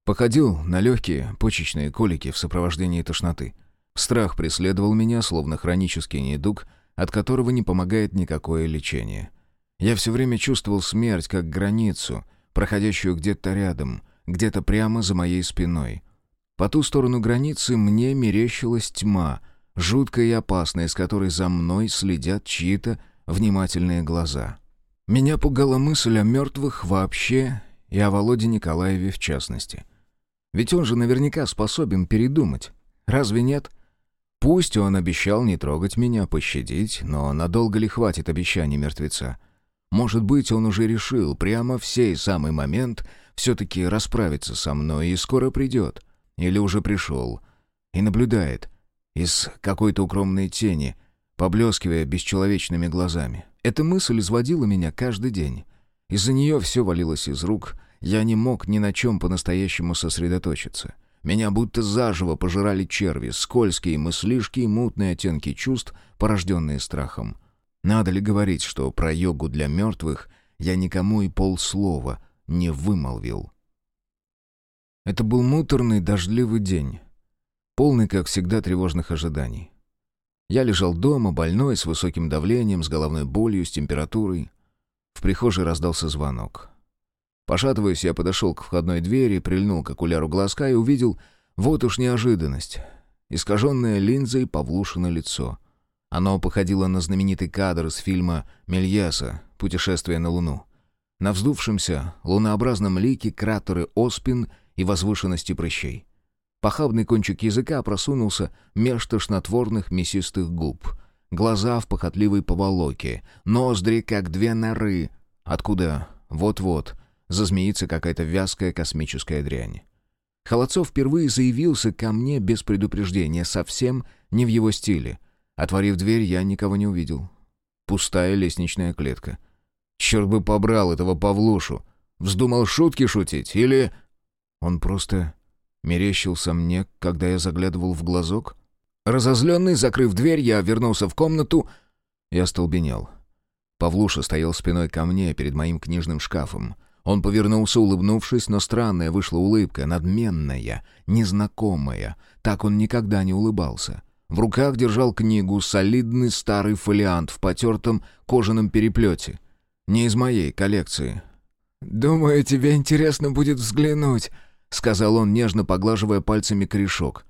Походил на легкие почечные колики в сопровождении тошноты. Страх преследовал меня, словно хронический недуг, от которого не помогает никакое лечение. Я все время чувствовал смерть как границу, проходящую где-то рядом, где-то прямо за моей спиной. По ту сторону границы мне мерещилась тьма, жуткая и опасная, с которой за мной следят чьи-то внимательные глаза. Меня пугала мысль о мертвых вообще и о Володе Николаеве в частности. Ведь он же наверняка способен передумать. Разве нет? Пусть он обещал не трогать меня, пощадить, но надолго ли хватит обещаний мертвеца? Может быть, он уже решил прямо в сей самый момент все-таки расправиться со мной и скоро придет. Или уже пришел. И наблюдает. Из какой-то укромной тени, поблескивая бесчеловечными глазами. Эта мысль изводила меня каждый день. Из-за нее все валилось из рук. Я не мог ни на чем по-настоящему сосредоточиться. Меня будто заживо пожирали черви, скользкие мыслишки и мутные оттенки чувств, порожденные страхом. Надо ли говорить, что про йогу для мертвых я никому и полслова не вымолвил? Это был муторный дождливый день, полный, как всегда, тревожных ожиданий. Я лежал дома, больной, с высоким давлением, с головной болью, с температурой. В прихожей раздался звонок. Пошатываясь, я подошел к входной двери, прильнул к окуляру глазка и увидел Вот уж неожиданность. Искаженное линзой Павлушина лицо. Оно походило на знаменитый кадр из фильма «Мельяса. Путешествие на Луну». На вздувшемся, лунообразном лике кратеры оспин и возвышенности прыщей. Похабный кончик языка просунулся меж тошнотворных мясистых губ. Глаза в похотливой поволоке, ноздри, как две норы, откуда вот-вот зазмеится какая-то вязкая космическая дрянь. Холодцов впервые заявился ко мне без предупреждения, совсем не в его стиле. Отворив дверь, я никого не увидел. Пустая лестничная клетка. Черт бы побрал этого Павлушу. Вздумал шутки шутить или... Он просто мерещился мне, когда я заглядывал в глазок? Разозленный, закрыв дверь, я вернулся в комнату и остолбенел. Павлуша стоял спиной ко мне перед моим книжным шкафом — он повернулся, улыбнувшись, но странная вышла улыбка, надменная, незнакомая. Так он никогда не улыбался. В руках держал книгу, солидный старый фолиант в потертом кожаном переплете. Не из моей коллекции. «Думаю, тебе интересно будет взглянуть», — сказал он, нежно поглаживая пальцами корешок.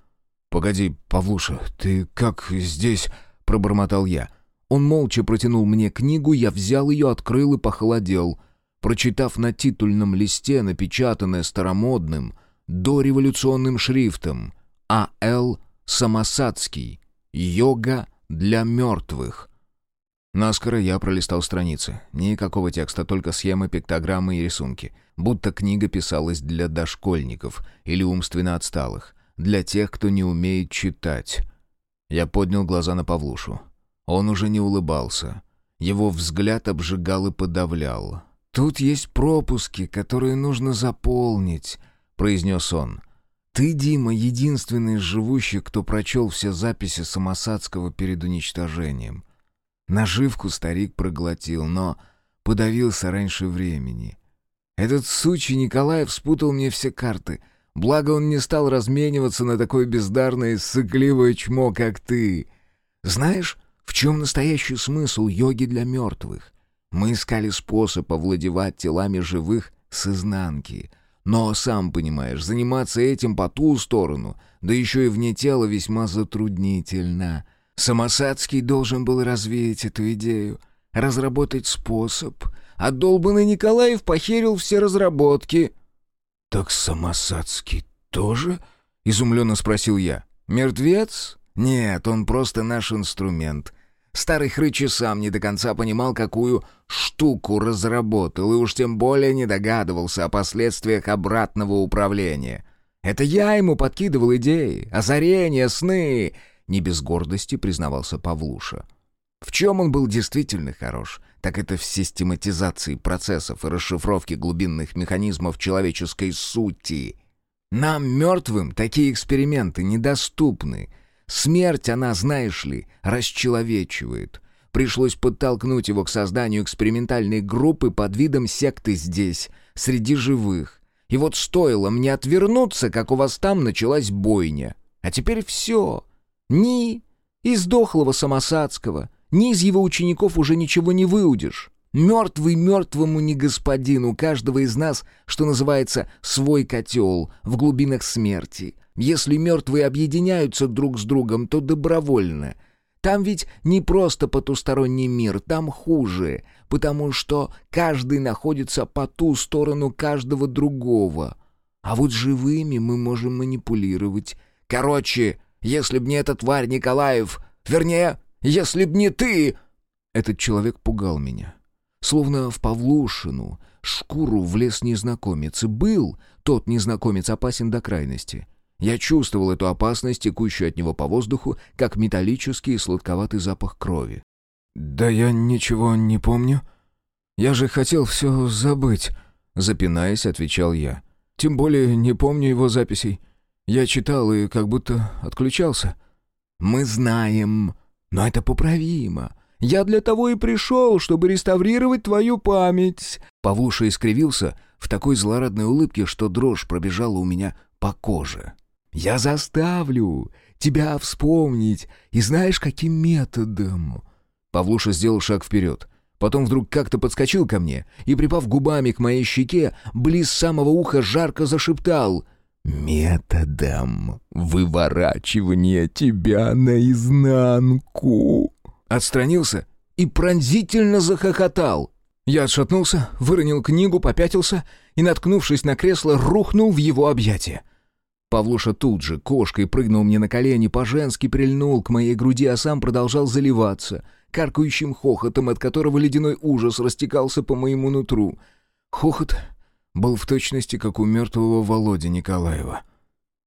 «Погоди, Павлуша, ты как здесь?» — пробормотал я. Он молча протянул мне книгу, я взял ее, открыл и похолодел — Прочитав на титульном листе, напечатанное старомодным, дореволюционным шрифтом «А.Л. Самосадский. Йога для мертвых». Наскоро я пролистал страницы. Никакого текста, только схемы, пиктограммы и рисунки. Будто книга писалась для дошкольников или умственно отсталых. Для тех, кто не умеет читать. Я поднял глаза на Павлушу. Он уже не улыбался. Его взгляд обжигал и подавлял. «Тут есть пропуски, которые нужно заполнить», — произнес он. «Ты, Дима, единственный из живущих, кто прочел все записи Самосадского перед уничтожением. Наживку старик проглотил, но подавился раньше времени. Этот сучий Николаев спутал мне все карты. Благо он не стал размениваться на такое бездарное и сыкливое чмо, как ты. Знаешь, в чем настоящий смысл йоги для мертвых? Мы искали способ овладевать телами живых с изнанки. Но, сам понимаешь, заниматься этим по ту сторону, да еще и вне тела весьма затруднительно. Самосадский должен был развеять эту идею, разработать способ. А долбанный Николаев похерил все разработки. «Так Самосадский тоже?» — изумленно спросил я. «Мертвец? Нет, он просто наш инструмент. Старый хрыч сам не до конца понимал, какую штуку разработал, и уж тем более не догадывался о последствиях обратного управления. Это я ему подкидывал идеи, озарения, сны, не без гордости признавался Павлуша. В чем он был действительно хорош, так это в систематизации процессов и расшифровке глубинных механизмов человеческой сути. Нам, мертвым, такие эксперименты недоступны — Смерть она, знаешь ли, расчеловечивает. Пришлось подтолкнуть его к созданию экспериментальной группы под видом секты здесь, среди живых. И вот стоило мне отвернуться, как у вас там началась бойня. А теперь все. Ни из дохлого Самосадского, ни из его учеников уже ничего не выудишь. Мертвый мертвому не господин, у каждого из нас, что называется, свой котел в глубинах смерти. Если мертвые объединяются друг с другом, то добровольно. Там ведь не просто потусторонний мир, там хуже, потому что каждый находится по ту сторону каждого другого. А вот живыми мы можем манипулировать. Короче, если б не этот тварь Николаев, вернее, если б не ты... Этот человек пугал меня. Словно в Павлушину шкуру влез незнакомец. И был тот незнакомец опасен до крайности. Я чувствовал эту опасность, текущую от него по воздуху, как металлический и сладковатый запах крови. «Да я ничего не помню. Я же хотел все забыть», — запинаясь, отвечал я. «Тем более не помню его записей. Я читал и как будто отключался». «Мы знаем, но это поправимо. Я для того и пришел, чтобы реставрировать твою память». Павлуша искривился в такой злорадной улыбке, что дрожь пробежала у меня по коже. «Я заставлю тебя вспомнить, и знаешь, каким методом?» Павлуша сделал шаг вперед. Потом вдруг как-то подскочил ко мне и, припав губами к моей щеке, близ самого уха жарко зашептал. Методом выворачивания тебя наизнанку». Отстранился и пронзительно захохотал. Я отшатнулся, выронил книгу, попятился и, наткнувшись на кресло, рухнул в его объятия. Павлуша тут же кошкой прыгнул мне на колени, по-женски прильнул к моей груди, а сам продолжал заливаться, каркающим хохотом, от которого ледяной ужас растекался по моему нутру. Хохот был в точности, как у мертвого Володи Николаева.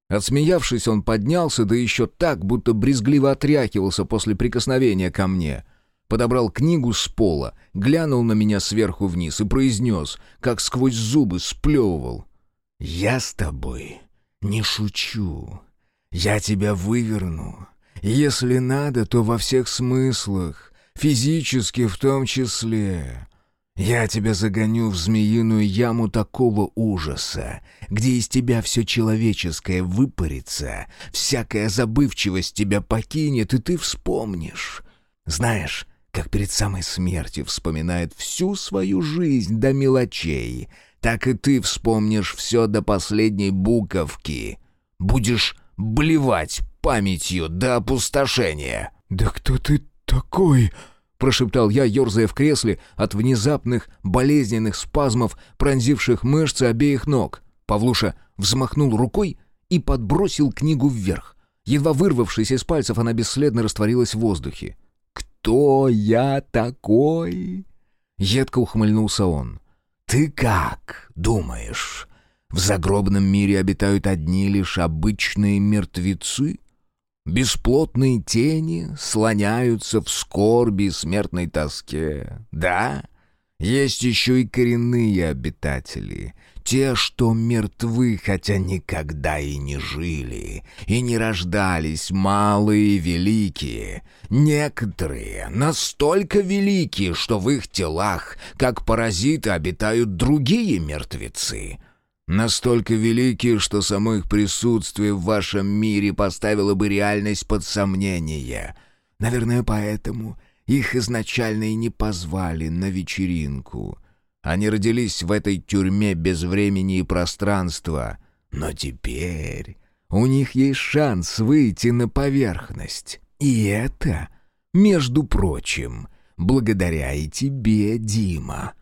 Отсмеявшись, он поднялся, да еще так, будто брезгливо отряхивался после прикосновения ко мне. Подобрал книгу с пола, глянул на меня сверху вниз и произнес, как сквозь зубы сплевывал. «Я с тобой не шучу. Я тебя выверну. Если надо, то во всех смыслах, физически в том числе. Я тебя загоню в змеиную яму такого ужаса, где из тебя все человеческое выпарится, всякая забывчивость тебя покинет, и ты вспомнишь. Знаешь, как перед самой смертью вспоминает всю свою жизнь до мелочей, так и ты вспомнишь все до последней буковки. Будешь блевать памятью до опустошения». «Да кто ты такой?» Прошептал я, ерзая в кресле от внезапных болезненных спазмов, пронзивших мышцы обеих ног. Павлуша взмахнул рукой и подбросил книгу вверх. Едва вырвавшись из пальцев, она бесследно растворилась в воздухе. «Кто я такой?» Едко ухмыльнулся он. «Ты как думаешь, в загробном мире обитают одни лишь обычные мертвецы?» Бесплотные тени слоняются в скорби и смертной тоске. Да, есть еще и коренные обитатели. Те, что мертвы, хотя никогда и не жили, и не рождались малые и великие. Некоторые настолько велики, что в их телах, как паразиты, обитают другие мертвецы — Настолько велики, что само их присутствие в вашем мире поставило бы реальность под сомнение. Наверное, поэтому их изначально и не позвали на вечеринку. Они родились в этой тюрьме без времени и пространства. Но теперь у них есть шанс выйти на поверхность. И это, между прочим, благодаря и тебе, Дима.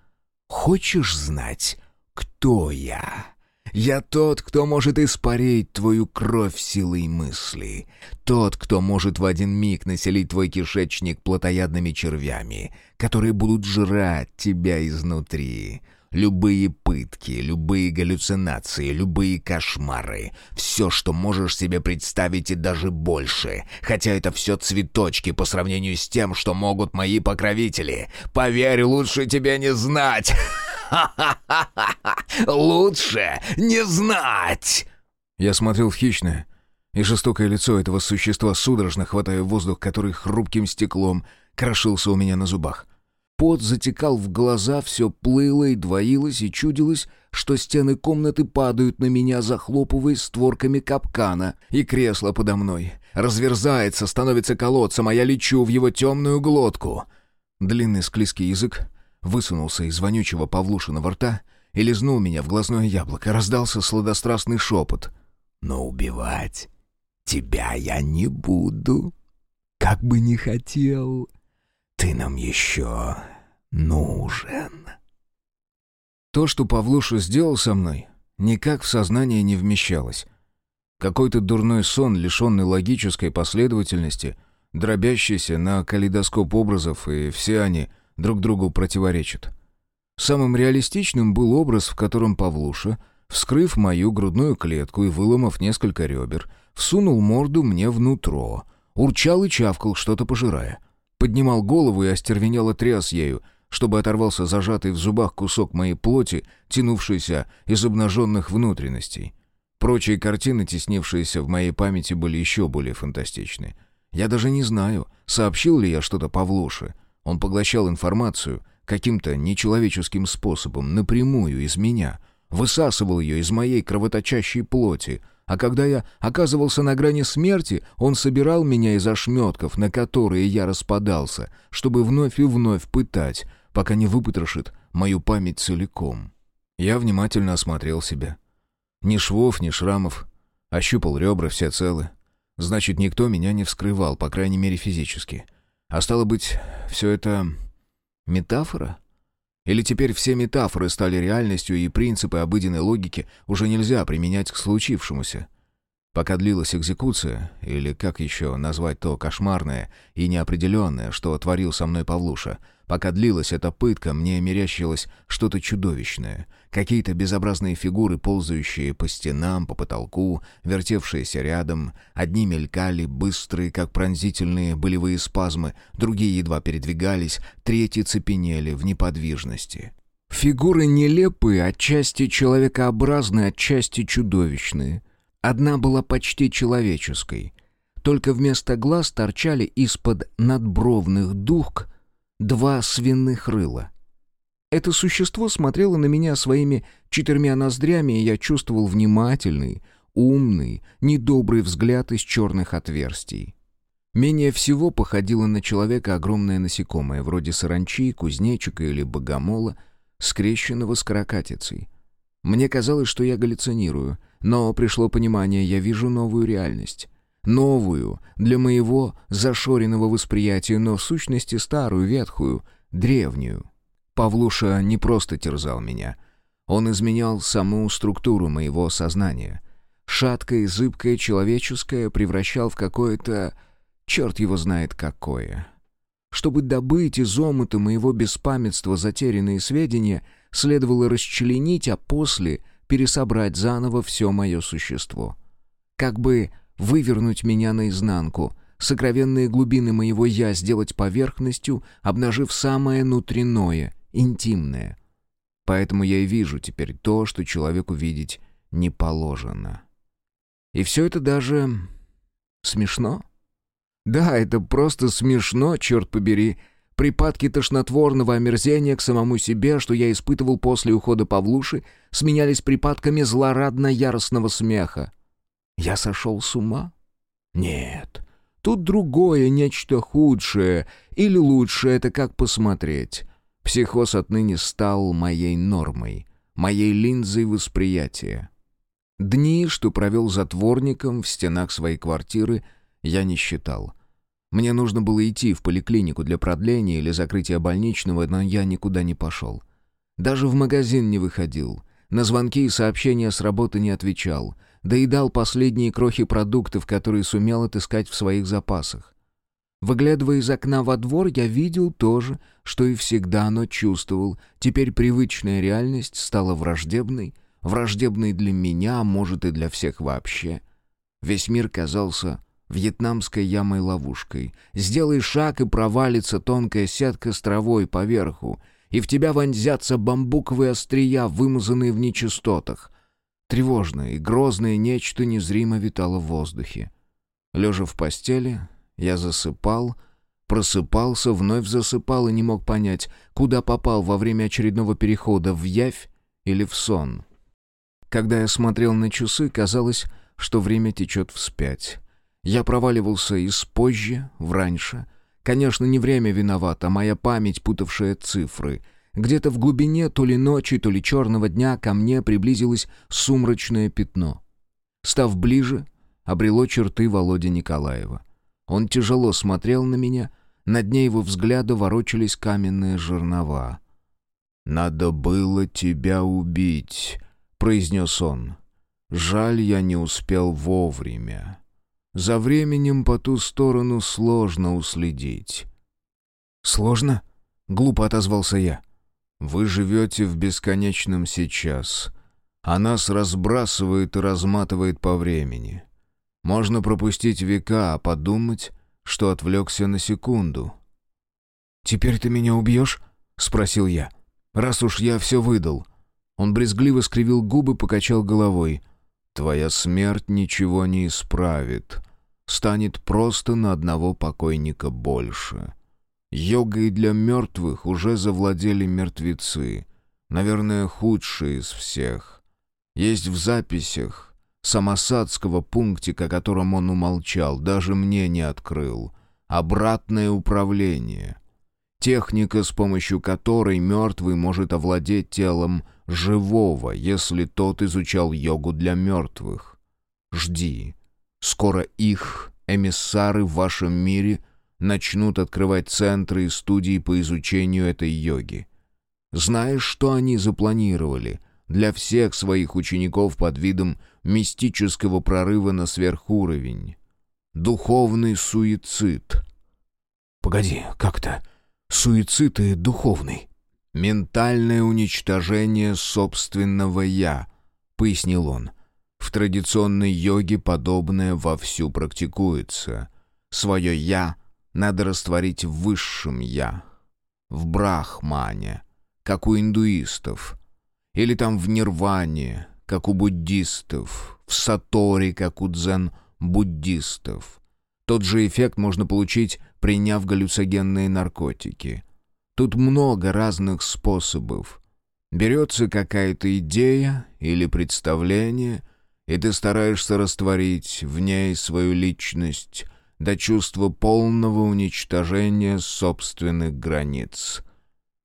Хочешь знать, кто я? Я тот, кто может испарить твою кровь силой мысли. Тот, кто может в один миг населить твой кишечник плотоядными червями, которые будут жрать тебя изнутри. Любые пытки, любые галлюцинации, любые кошмары. Все, что можешь себе представить и даже больше. Хотя это все цветочки по сравнению с тем, что могут мои покровители. Поверь, лучше тебе не знать. [laughs] Лучше не знать!» Я смотрел в хищное и жестокое лицо этого существа, судорожно хватая воздух, который хрупким стеклом крошился у меня на зубах. Пот затекал в глаза, все плыло и двоилось, и чудилось, что стены комнаты падают на меня, захлопываясь створками капкана, и кресло подо мной разверзается, становится колодцем, а я лечу в его темную глотку. Длинный склизкий язык высунулся из вонючего Павлушиного рта и лизнул меня в глазное яблоко. Раздался сладострастный шепот. «Но убивать тебя я не буду, как бы не хотел. Ты нам еще нужен». То, что Павлуша сделал со мной, никак в сознание не вмещалось. Какой-то дурной сон, лишенный логической последовательности, дробящийся на калейдоскоп образов, и все они — друг другу противоречат. Самым реалистичным был образ, в котором Павлуша, вскрыв мою грудную клетку и выломав несколько ребер, всунул морду мне внутрь, урчал и чавкал, что-то пожирая. Поднимал голову и остервенело тряс ею, чтобы оторвался зажатый в зубах кусок моей плоти, тянувшийся из обнаженных внутренностей. Прочие картины, теснившиеся в моей памяти, были еще более фантастичны. Я даже не знаю, сообщил ли я что-то Павлуше, он поглощал информацию каким-то нечеловеческим способом, напрямую из меня, высасывал ее из моей кровоточащей плоти, а когда я оказывался на грани смерти, он собирал меня из ошметков, на которые я распадался, чтобы вновь и вновь пытать, пока не выпотрошит мою память целиком. Я внимательно осмотрел себя. Ни швов, ни шрамов. Ощупал ребра, все целы. Значит, никто меня не вскрывал, по крайней мере, физически. А стало быть, все это метафора? Или теперь все метафоры стали реальностью, и принципы обыденной логики уже нельзя применять к случившемуся? Пока длилась экзекуция, или как еще назвать то кошмарное и неопределенное, что творил со мной Павлуша, пока длилась эта пытка, мне мерещилось что-то чудовищное. Какие-то безобразные фигуры, ползающие по стенам, по потолку, вертевшиеся рядом. Одни мелькали, быстрые, как пронзительные болевые спазмы, другие едва передвигались, третьи цепенели в неподвижности. Фигуры нелепые, отчасти человекообразные, отчасти чудовищные — Одна была почти человеческой. Только вместо глаз торчали из-под надбровных дуг два свиных рыла. Это существо смотрело на меня своими четырьмя ноздрями, и я чувствовал внимательный, умный, недобрый взгляд из черных отверстий. Менее всего походило на человека огромное насекомое, вроде саранчи, кузнечика или богомола, скрещенного с каракатицей. Мне казалось, что я галлюцинирую — но пришло понимание, я вижу новую реальность. Новую, для моего зашоренного восприятия, но в сущности старую, ветхую, древнюю. Павлуша не просто терзал меня. Он изменял саму структуру моего сознания. Шаткое, зыбкое, человеческое превращал в какое-то... Черт его знает какое. Чтобы добыть из омута моего беспамятства затерянные сведения, следовало расчленить, а после пересобрать заново все мое существо. Как бы вывернуть меня наизнанку, сокровенные глубины моего «я» сделать поверхностью, обнажив самое внутреннее, интимное. Поэтому я и вижу теперь то, что человеку видеть не положено. И все это даже смешно. Да, это просто смешно, черт побери, Припадки тошнотворного омерзения к самому себе, что я испытывал после ухода Павлуши, сменялись припадками злорадно-яростного смеха. Я сошел с ума? Нет. Тут другое, нечто худшее. Или лучшее, это как посмотреть. Психоз отныне стал моей нормой, моей линзой восприятия. Дни, что провел затворником в стенах своей квартиры, я не считал — мне нужно было идти в поликлинику для продления или закрытия больничного, но я никуда не пошел. Даже в магазин не выходил. На звонки и сообщения с работы не отвечал. Доедал последние крохи продуктов, которые сумел отыскать в своих запасах. Выглядывая из окна во двор, я видел то же, что и всегда, но чувствовал. Теперь привычная реальность стала враждебной. Враждебной для меня, а может и для всех вообще. Весь мир казался вьетнамской ямой-ловушкой. Сделай шаг, и провалится тонкая сетка с травой поверху, и в тебя вонзятся бамбуковые острия, вымазанные в нечистотах. Тревожное и грозное нечто незримо витало в воздухе. Лежа в постели, я засыпал, просыпался, вновь засыпал и не мог понять, куда попал во время очередного перехода, в явь или в сон. Когда я смотрел на часы, казалось, что время течет вспять. Я проваливался из позже в раньше. Конечно, не время виновато, а моя память, путавшая цифры. Где-то в глубине то ли ночи, то ли черного дня ко мне приблизилось сумрачное пятно. Став ближе, обрело черты Володи Николаева. Он тяжело смотрел на меня, на дне его взгляда ворочались каменные жернова. «Надо было тебя убить», — произнес он. «Жаль, я не успел вовремя». За временем по ту сторону сложно уследить. «Сложно?» — глупо отозвался я. «Вы живете в бесконечном сейчас, а нас разбрасывает и разматывает по времени. Можно пропустить века, а подумать, что отвлекся на секунду». «Теперь ты меня убьешь?» — спросил я. «Раз уж я все выдал». Он брезгливо скривил губы, покачал головой. Твоя смерть ничего не исправит. Станет просто на одного покойника больше. Йогой для мертвых уже завладели мертвецы. Наверное, худшие из всех. Есть в записях самосадского пунктика, о котором он умолчал, даже мне не открыл. Обратное управление. Техника, с помощью которой мертвый может овладеть телом живого, если тот изучал йогу для мертвых. Жди. Скоро их, эмиссары в вашем мире, начнут открывать центры и студии по изучению этой йоги. Знаешь, что они запланировали для всех своих учеников под видом мистического прорыва на сверхуровень? Духовный суицид. Погоди, как-то суицид и духовный. Ментальное уничтожение собственного «я», пояснил он. В традиционной йоге подобное вовсю практикуется. Свое «я» надо растворить в высшем «я», в брахмане — как у индуистов. Или там в нирване, как у буддистов. В сатори, как у дзен-буддистов. Тот же эффект можно получить, приняв галлюцогенные наркотики. Тут много разных способов. Берется какая-то идея или представление, и ты стараешься растворить в ней свою личность до чувства полного уничтожения собственных границ —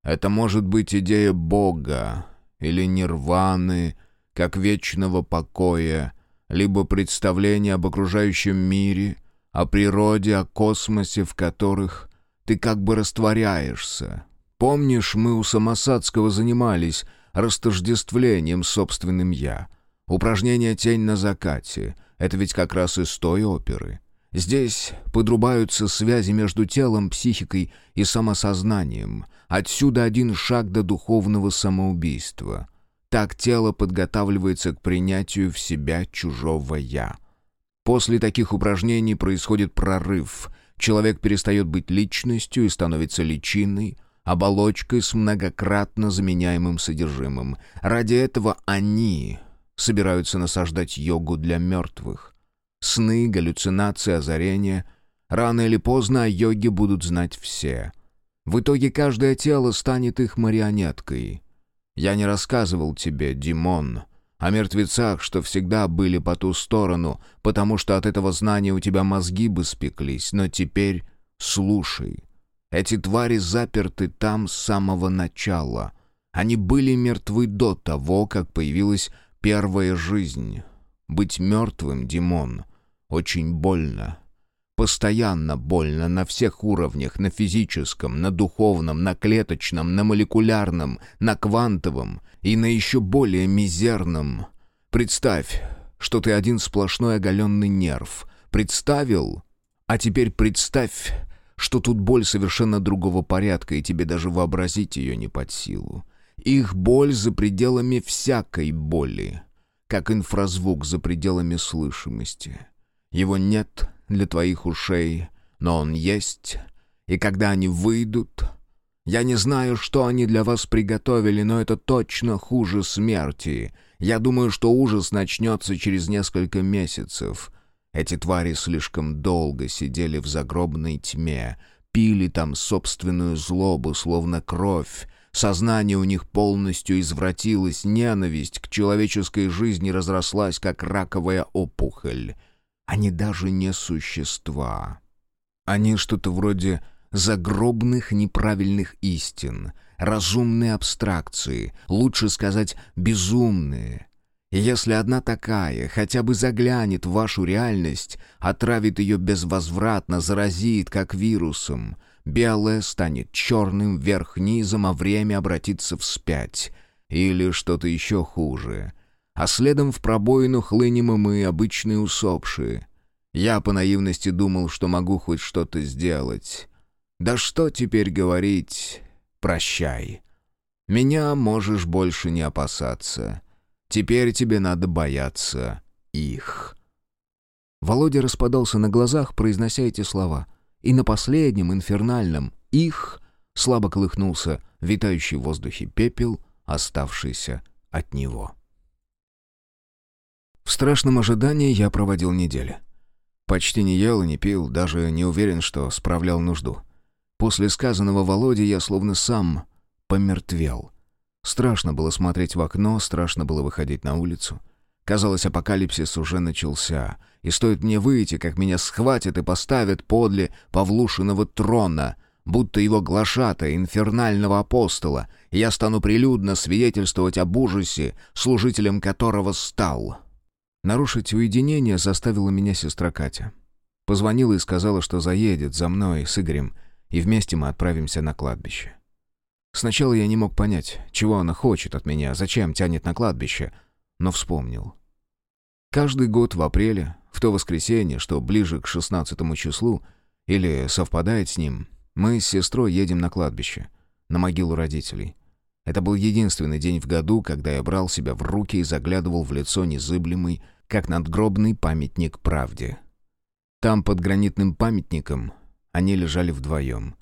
это может быть идея Бога или нирваны, как вечного покоя, либо представление об окружающем мире, о природе, о космосе, в которых ты как бы растворяешься. Помнишь, мы у Самосадского занимались растождествлением собственным «я». Упражнение «Тень на закате» — это ведь как раз из той оперы. Здесь подрубаются связи между телом, психикой и самосознанием — Отсюда один шаг до духовного самоубийства. Так тело подготавливается к принятию в себя чужого «я». После таких упражнений происходит прорыв. Человек перестает быть личностью и становится личиной, оболочкой с многократно заменяемым содержимым. Ради этого они собираются насаждать йогу для мертвых. Сны, галлюцинации, озарения. Рано или поздно о йоге будут знать все. В итоге каждое тело станет их марионеткой. Я не рассказывал тебе, Димон, о мертвецах, что всегда были по ту сторону, потому что от этого знания у тебя мозги бы спеклись, но теперь слушай. Эти твари заперты там с самого начала. Они были мертвы до того, как появилась первая жизнь. Быть мертвым, Димон, очень больно. Постоянно больно на всех уровнях, на физическом, на духовном, на клеточном, на молекулярном, на квантовом и на еще более мизерном. Представь, что ты один сплошной оголенный нерв. Представил? А теперь представь, что тут боль совершенно другого порядка, и тебе даже вообразить ее не под силу. Их боль за пределами всякой боли, как инфразвук за пределами слышимости. Его нет для твоих ушей, но он есть, и когда они выйдут... Я не знаю, что они для вас приготовили, но это точно хуже смерти. Я думаю, что ужас начнется через несколько месяцев. Эти твари слишком долго сидели в загробной тьме, пили там собственную злобу, словно кровь. Сознание у них полностью извратилось, ненависть к человеческой жизни разрослась, как раковая опухоль. Они даже не существа. Они что-то вроде загробных неправильных истин, разумные абстракции, лучше сказать, безумные. Если одна такая хотя бы заглянет в вашу реальность, отравит ее безвозвратно, заразит, как вирусом, белое станет черным вверх-низом, а время обратится вспять. Или что-то еще хуже — а следом в пробоину хлынем и мы, обычные усопшие. Я по наивности думал, что могу хоть что-то сделать. Да что теперь говорить? Прощай. Меня можешь больше не опасаться. Теперь тебе надо бояться их». Володя распадался на глазах, произнося эти слова. И на последнем, инфернальном «их» слабо колыхнулся витающий в воздухе пепел, оставшийся от него. В страшном ожидании я проводил недели. Почти не ел и не пил, даже не уверен, что справлял нужду. После сказанного Володе я словно сам помертвел. Страшно было смотреть в окно, страшно было выходить на улицу. Казалось, апокалипсис уже начался, и стоит мне выйти, как меня схватят и поставят подле Павлушиного трона. будто его глашатая инфернального апостола, и я стану прилюдно свидетельствовать об ужасе, служителем которого стал. Нарушить уединение заставила меня сестра Катя. Позвонила и сказала, что заедет за мной с Игорем, и вместе мы отправимся на кладбище. Сначала я не мог понять, чего она хочет от меня, зачем тянет на кладбище, но вспомнил. Каждый год в апреле, в то воскресенье, что ближе к шестнадцатому числу, или совпадает с ним, мы с сестрой едем на кладбище, на могилу родителей. Это был единственный день в году, когда я брал себя в руки и заглядывал в лицо незыблемый, как надгробный памятник правде. Там, под гранитным памятником, они лежали вдвоем.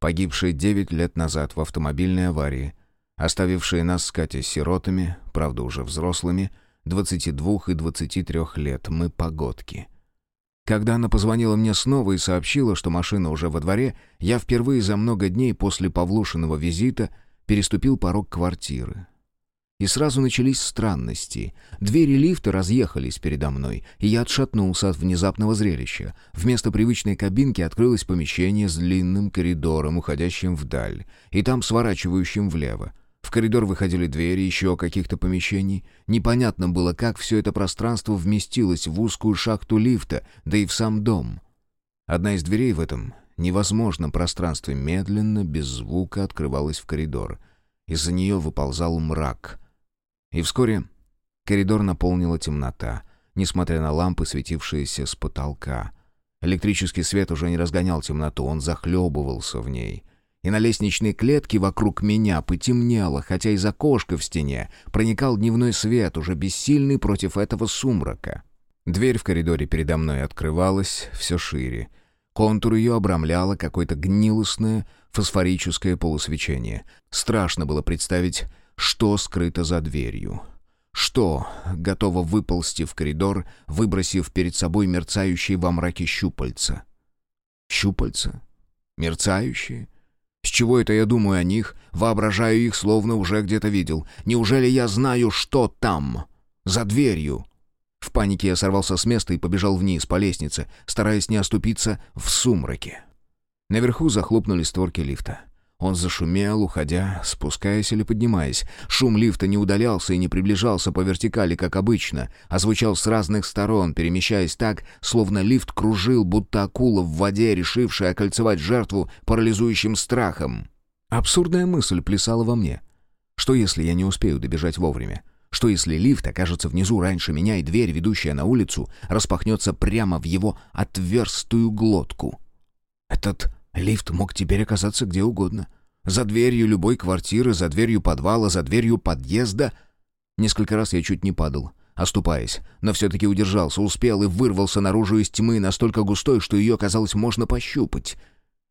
Погибшие девять лет назад в автомобильной аварии, оставившие нас с Катей сиротами, правда уже взрослыми, 22 и 23 лет, мы погодки — когда она позвонила мне снова и сообщила, что машина уже во дворе, я впервые за много дней после Павлушиного визита переступил порог квартиры. И сразу начались странности. Двери лифта разъехались передо мной, и я отшатнулся от внезапного зрелища. Вместо привычной кабинки открылось помещение с длинным коридором, уходящим вдаль, и там сворачивающим влево. В коридор выходили двери еще каких-то помещений. Непонятно было, как все это пространство вместилось в узкую шахту лифта, да и в сам дом. Одна из дверей в этом невозможном пространстве медленно, без звука открывалась в коридор. Из-за нее выползал мрак. И вскоре коридор наполнила темнота, несмотря на лампы, светившиеся с потолка. Электрический свет уже не разгонял темноту, он захлебывался в ней — и на лестничной клетке вокруг меня потемнело, хотя из окошка в стене проникал дневной свет, уже бессильный против этого сумрака. Дверь в коридоре передо мной открывалась все шире. Контур ее обрамляло какое-то гнилостное фосфорическое полусвечение. Страшно было представить, что скрыто за дверью. Что готово выползти в коридор, выбросив перед собой мерцающие во мраке щупальца? Щупальца? Мерцающие? С чего это я думаю о них, воображаю их, словно уже где-то видел? Неужели я знаю, что там? За дверью? В панике я сорвался с места и побежал вниз по лестнице, стараясь не оступиться в сумраке. Наверху захлопнули створки лифта. Он зашумел, уходя, спускаясь или поднимаясь. Шум лифта не удалялся и не приближался по вертикали, как обычно, а звучал с разных сторон, перемещаясь так, словно лифт кружил, будто акула в воде, решившая окольцевать жертву парализующим страхом. Абсурдная мысль плясала во мне. Что если я не успею добежать вовремя? Что если лифт окажется внизу раньше меня, и дверь, ведущая на улицу, распахнется прямо в его отверстую глотку? Этот Лифт мог теперь оказаться где угодно. За дверью любой квартиры, за дверью подвала, за дверью подъезда. Несколько раз я чуть не падал, оступаясь, но все-таки удержался, успел и вырвался наружу из тьмы настолько густой, что ее, казалось, можно пощупать.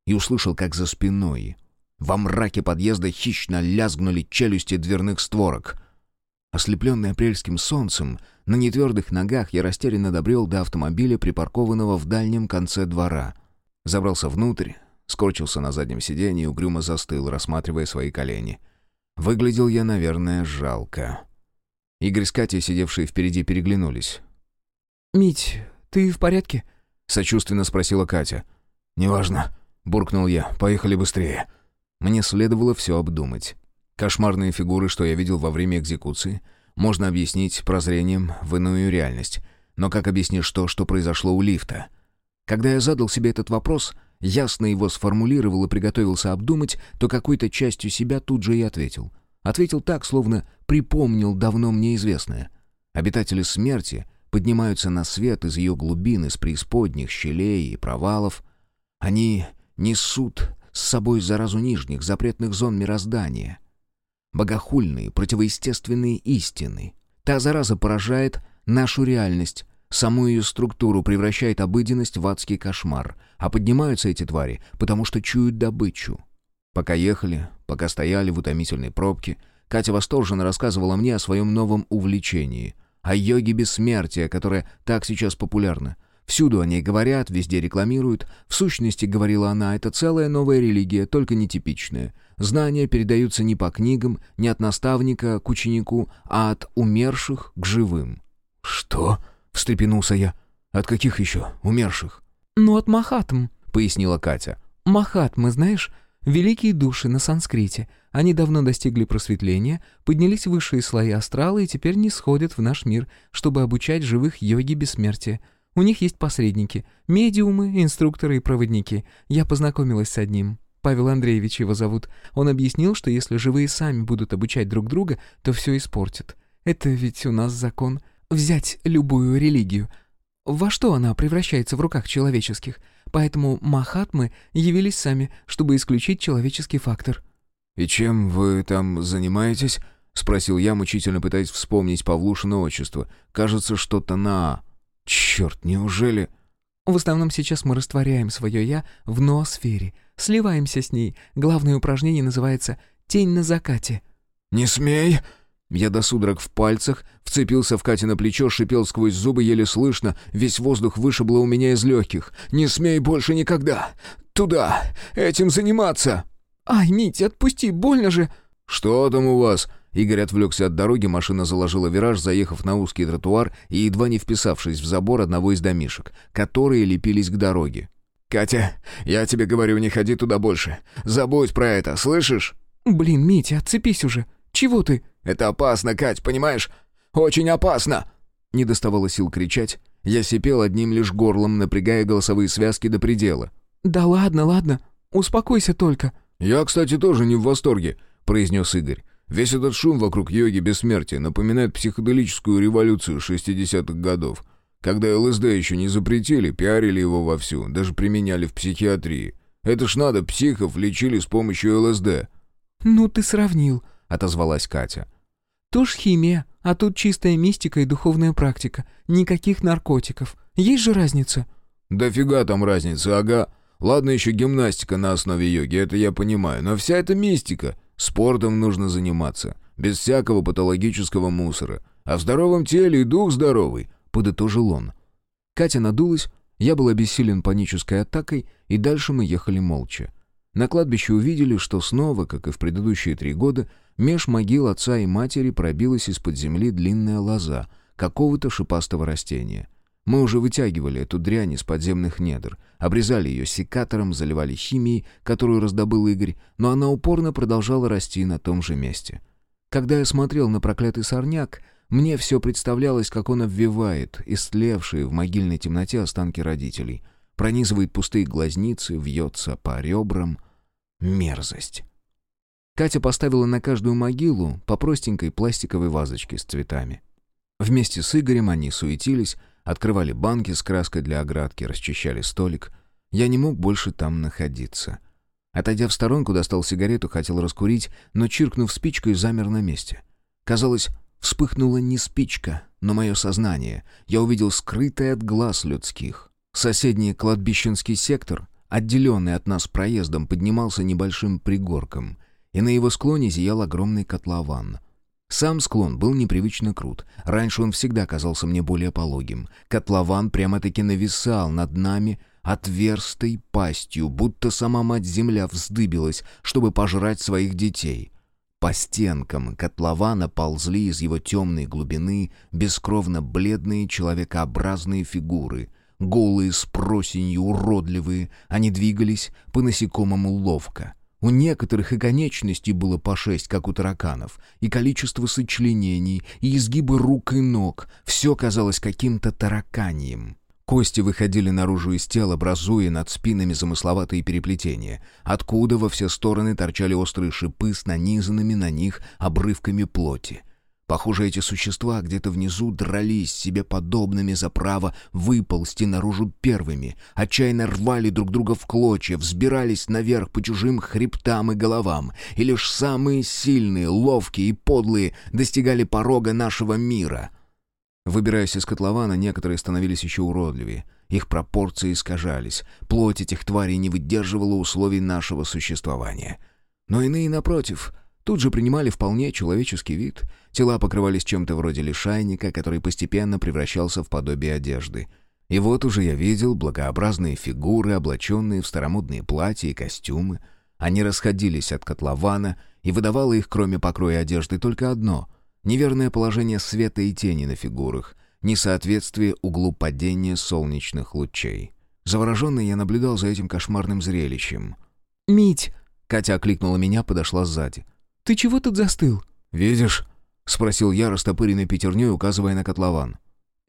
И услышал, как за спиной. Во мраке подъезда хищно лязгнули челюсти дверных створок. Ослепленный апрельским солнцем, на нетвердых ногах я растерянно добрел до автомобиля, припаркованного в дальнем конце двора. Забрался внутрь, скорчился на заднем сиденье и угрюмо застыл, рассматривая свои колени. Выглядел я, наверное, жалко. Игорь с Катей, сидевшие впереди, переглянулись. «Мить, ты в порядке?» — сочувственно спросила Катя. «Неважно», — буркнул я. «Поехали быстрее». Мне следовало все обдумать. Кошмарные фигуры, что я видел во время экзекуции, можно объяснить прозрением в иную реальность. Но как объяснишь то, что произошло у лифта? Когда я задал себе этот вопрос — ясно его сформулировал и приготовился обдумать, то какой-то частью себя тут же и ответил. Ответил так, словно припомнил давно мне известное. Обитатели смерти поднимаются на свет из ее глубин, из преисподних, щелей и провалов. Они несут с собой заразу нижних, запретных зон мироздания. Богохульные, противоестественные истины. Та зараза поражает нашу реальность, Саму ее структуру превращает обыденность в адский кошмар, а поднимаются эти твари, потому что чуют добычу. Пока ехали, пока стояли в утомительной пробке, Катя восторженно рассказывала мне о своем новом увлечении, о йоге бессмертия, которое так сейчас популярно. Всюду о ней говорят, везде рекламируют. В сущности, говорила она, это целая новая религия, только нетипичная. Знания передаются не по книгам, не от наставника к ученику, а от умерших к живым. «Что?» Встрепенулся я. «От каких еще умерших?» «Ну, от Махатм», — пояснила Катя. Махатмы, знаешь, великие души на санскрите. Они давно достигли просветления, поднялись в высшие слои астрала и теперь не сходят в наш мир, чтобы обучать живых йоги бессмертия. У них есть посредники, медиумы, инструкторы и проводники. Я познакомилась с одним. Павел Андреевич его зовут. Он объяснил, что если живые сами будут обучать друг друга, то все испортит. Это ведь у нас закон. Взять любую религию. Во что она превращается в руках человеческих? Поэтому махатмы явились сами, чтобы исключить человеческий фактор. «И чем вы там занимаетесь?» — спросил я, мучительно пытаясь вспомнить Павлушина отчество. «Кажется, что-то на «А». Черт, неужели...» В основном сейчас мы растворяем свое «я» в ноосфере, сливаемся с ней. Главное упражнение называется «Тень на закате». «Не смей!» Я до судорог в пальцах, вцепился в Кате на плечо, шипел сквозь зубы, еле слышно, весь воздух вышибло у меня из легких. «Не смей больше никогда! Туда! Этим заниматься!» «Ай, Мить, отпусти, больно же!» «Что там у вас?» Игорь отвлекся от дороги, машина заложила вираж, заехав на узкий тротуар и едва не вписавшись в забор одного из домишек, которые лепились к дороге. «Катя, я тебе говорю, не ходи туда больше. Забудь про это, слышишь?» «Блин, Митя, отцепись уже. Чего ты?» «Это опасно, Кать, понимаешь? Очень опасно!» Не доставало сил кричать. Я сипел одним лишь горлом, напрягая голосовые связки до предела. «Да ладно, ладно. Успокойся только». «Я, кстати, тоже не в восторге», — произнес Игорь. «Весь этот шум вокруг йоги бессмертия напоминает психоделическую революцию 60-х годов. Когда ЛСД еще не запретили, пиарили его вовсю, даже применяли в психиатрии. Это ж надо, психов лечили с помощью ЛСД». «Ну ты сравнил», — отозвалась Катя. «То ж химия, а тут чистая мистика и духовная практика. Никаких наркотиков. Есть же разница?» «Да фига там разница, ага. Ладно еще гимнастика на основе йоги, это я понимаю, но вся эта мистика. Спортом нужно заниматься, без всякого патологического мусора. А в здоровом теле и дух здоровый», — подытожил он. Катя надулась, я был обессилен панической атакой, и дальше мы ехали молча. На кладбище увидели, что снова, как и в предыдущие три года, меж могил отца и матери пробилась из-под земли длинная лоза какого-то шипастого растения — мы уже вытягивали эту дрянь из подземных недр, обрезали ее секатором, заливали химией, которую раздобыл Игорь, но она упорно продолжала расти на том же месте. Когда я смотрел на проклятый сорняк, мне все представлялось, как он обвивает истлевшие в могильной темноте останки родителей, пронизывает пустые глазницы, вьется по ребрам. Мерзость. Катя поставила на каждую могилу по простенькой пластиковой вазочке с цветами. Вместе с Игорем они суетились, Открывали банки с краской для оградки, расчищали столик. Я не мог больше там находиться. Отойдя в сторонку, достал сигарету, хотел раскурить, но, чиркнув спичкой, замер на месте. Казалось, вспыхнула не спичка, но мое сознание. Я увидел скрытое от глаз людских. Соседний кладбищенский сектор, отделенный от нас проездом, поднимался небольшим пригорком, и на его склоне зиял огромный котлован — сам склон был непривычно крут. Раньше он всегда казался мне более пологим. Котлован прямо-таки нависал над нами отверстой пастью, будто сама мать-земля вздыбилась, чтобы пожрать своих детей. По стенкам котлована ползли из его темной глубины бескровно-бледные человекообразные фигуры — голые с просенью, уродливые, они двигались по-насекомому ловко. У некоторых и конечностей было по шесть, как у тараканов, и количество сочленений, и изгибы рук и ног. Все казалось каким-то тараканьем. Кости выходили наружу из тела, образуя над спинами замысловатые переплетения, откуда во все стороны торчали острые шипы с нанизанными на них обрывками плоти. Похоже, эти существа где-то внизу дрались себе подобными за право выползти наружу первыми, отчаянно рвали друг друга в клочья, взбирались наверх по чужим хребтам и головам, и лишь самые сильные, ловкие и подлые достигали порога нашего мира. Выбираясь из котлована, некоторые становились еще уродливее. Их пропорции искажались, плоть этих тварей не выдерживала условий нашего существования. Но иные, напротив — Тут же принимали вполне человеческий вид. Тела покрывались чем-то вроде лишайника, который постепенно превращался в подобие одежды. И вот уже я видел благообразные фигуры, облаченные в старомодные платья и костюмы. Они расходились от котлована, и выдавало их, кроме покроя одежды, только одно — неверное положение света и тени на фигурах, несоответствие углу падения солнечных лучей. Завороженный я наблюдал за этим кошмарным зрелищем — «Мить!» Катя окликнула меня, подошла сзади. «Ты чего тут застыл?» «Видишь?» — спросил я, растопыренной пятерней, указывая на котлован.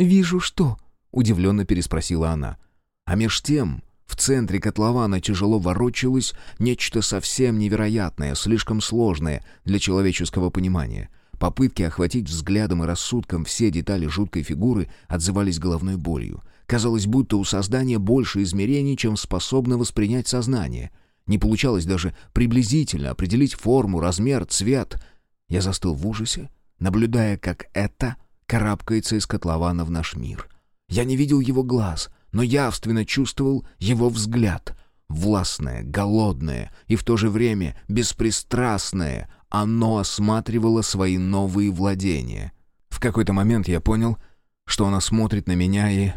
«Вижу что?» — удивленно переспросила она. А меж тем в центре котлована тяжело ворочалось нечто совсем невероятное, слишком сложное для человеческого понимания. Попытки охватить взглядом и рассудком все детали жуткой фигуры отзывались головной болью. Казалось, будто у создания больше измерений, чем способно воспринять сознание. Не получалось даже приблизительно определить форму, размер, цвет. Я застыл в ужасе, наблюдая, как это карабкается из котлована в наш мир. Я не видел его глаз, но явственно чувствовал его взгляд. Властное, голодное и в то же время беспристрастное, оно осматривало свои новые владения. В какой-то момент я понял, что оно смотрит на меня и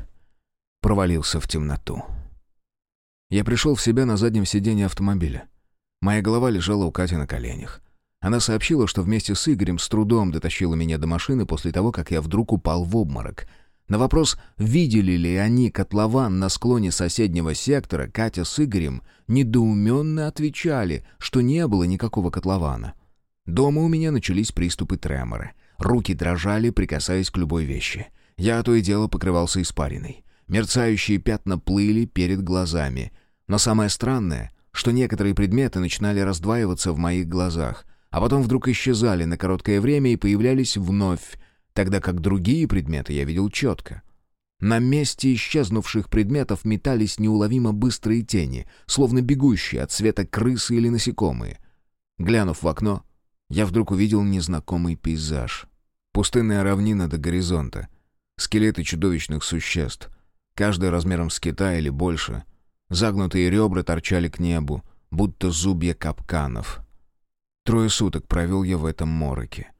провалился в темноту. Я пришел в себя на заднем сиденье автомобиля. Моя голова лежала у Кати на коленях. Она сообщила, что вместе с Игорем с трудом дотащила меня до машины после того, как я вдруг упал в обморок. На вопрос, видели ли они котлован на склоне соседнего сектора, Катя с Игорем недоуменно отвечали, что не было никакого котлована. Дома у меня начались приступы тремора. Руки дрожали, прикасаясь к любой вещи. Я то и дело покрывался испариной. Мерцающие пятна плыли перед глазами. Но самое странное, что некоторые предметы начинали раздваиваться в моих глазах, а потом вдруг исчезали на короткое время и появлялись вновь, тогда как другие предметы я видел четко. На месте исчезнувших предметов метались неуловимо быстрые тени, словно бегущие от света крысы или насекомые. Глянув в окно, я вдруг увидел незнакомый пейзаж. Пустынная равнина до горизонта, скелеты чудовищных существ — каждый размером с кита или больше. Загнутые ребра торчали к небу, будто зубья капканов. Трое суток провел я в этом мороке.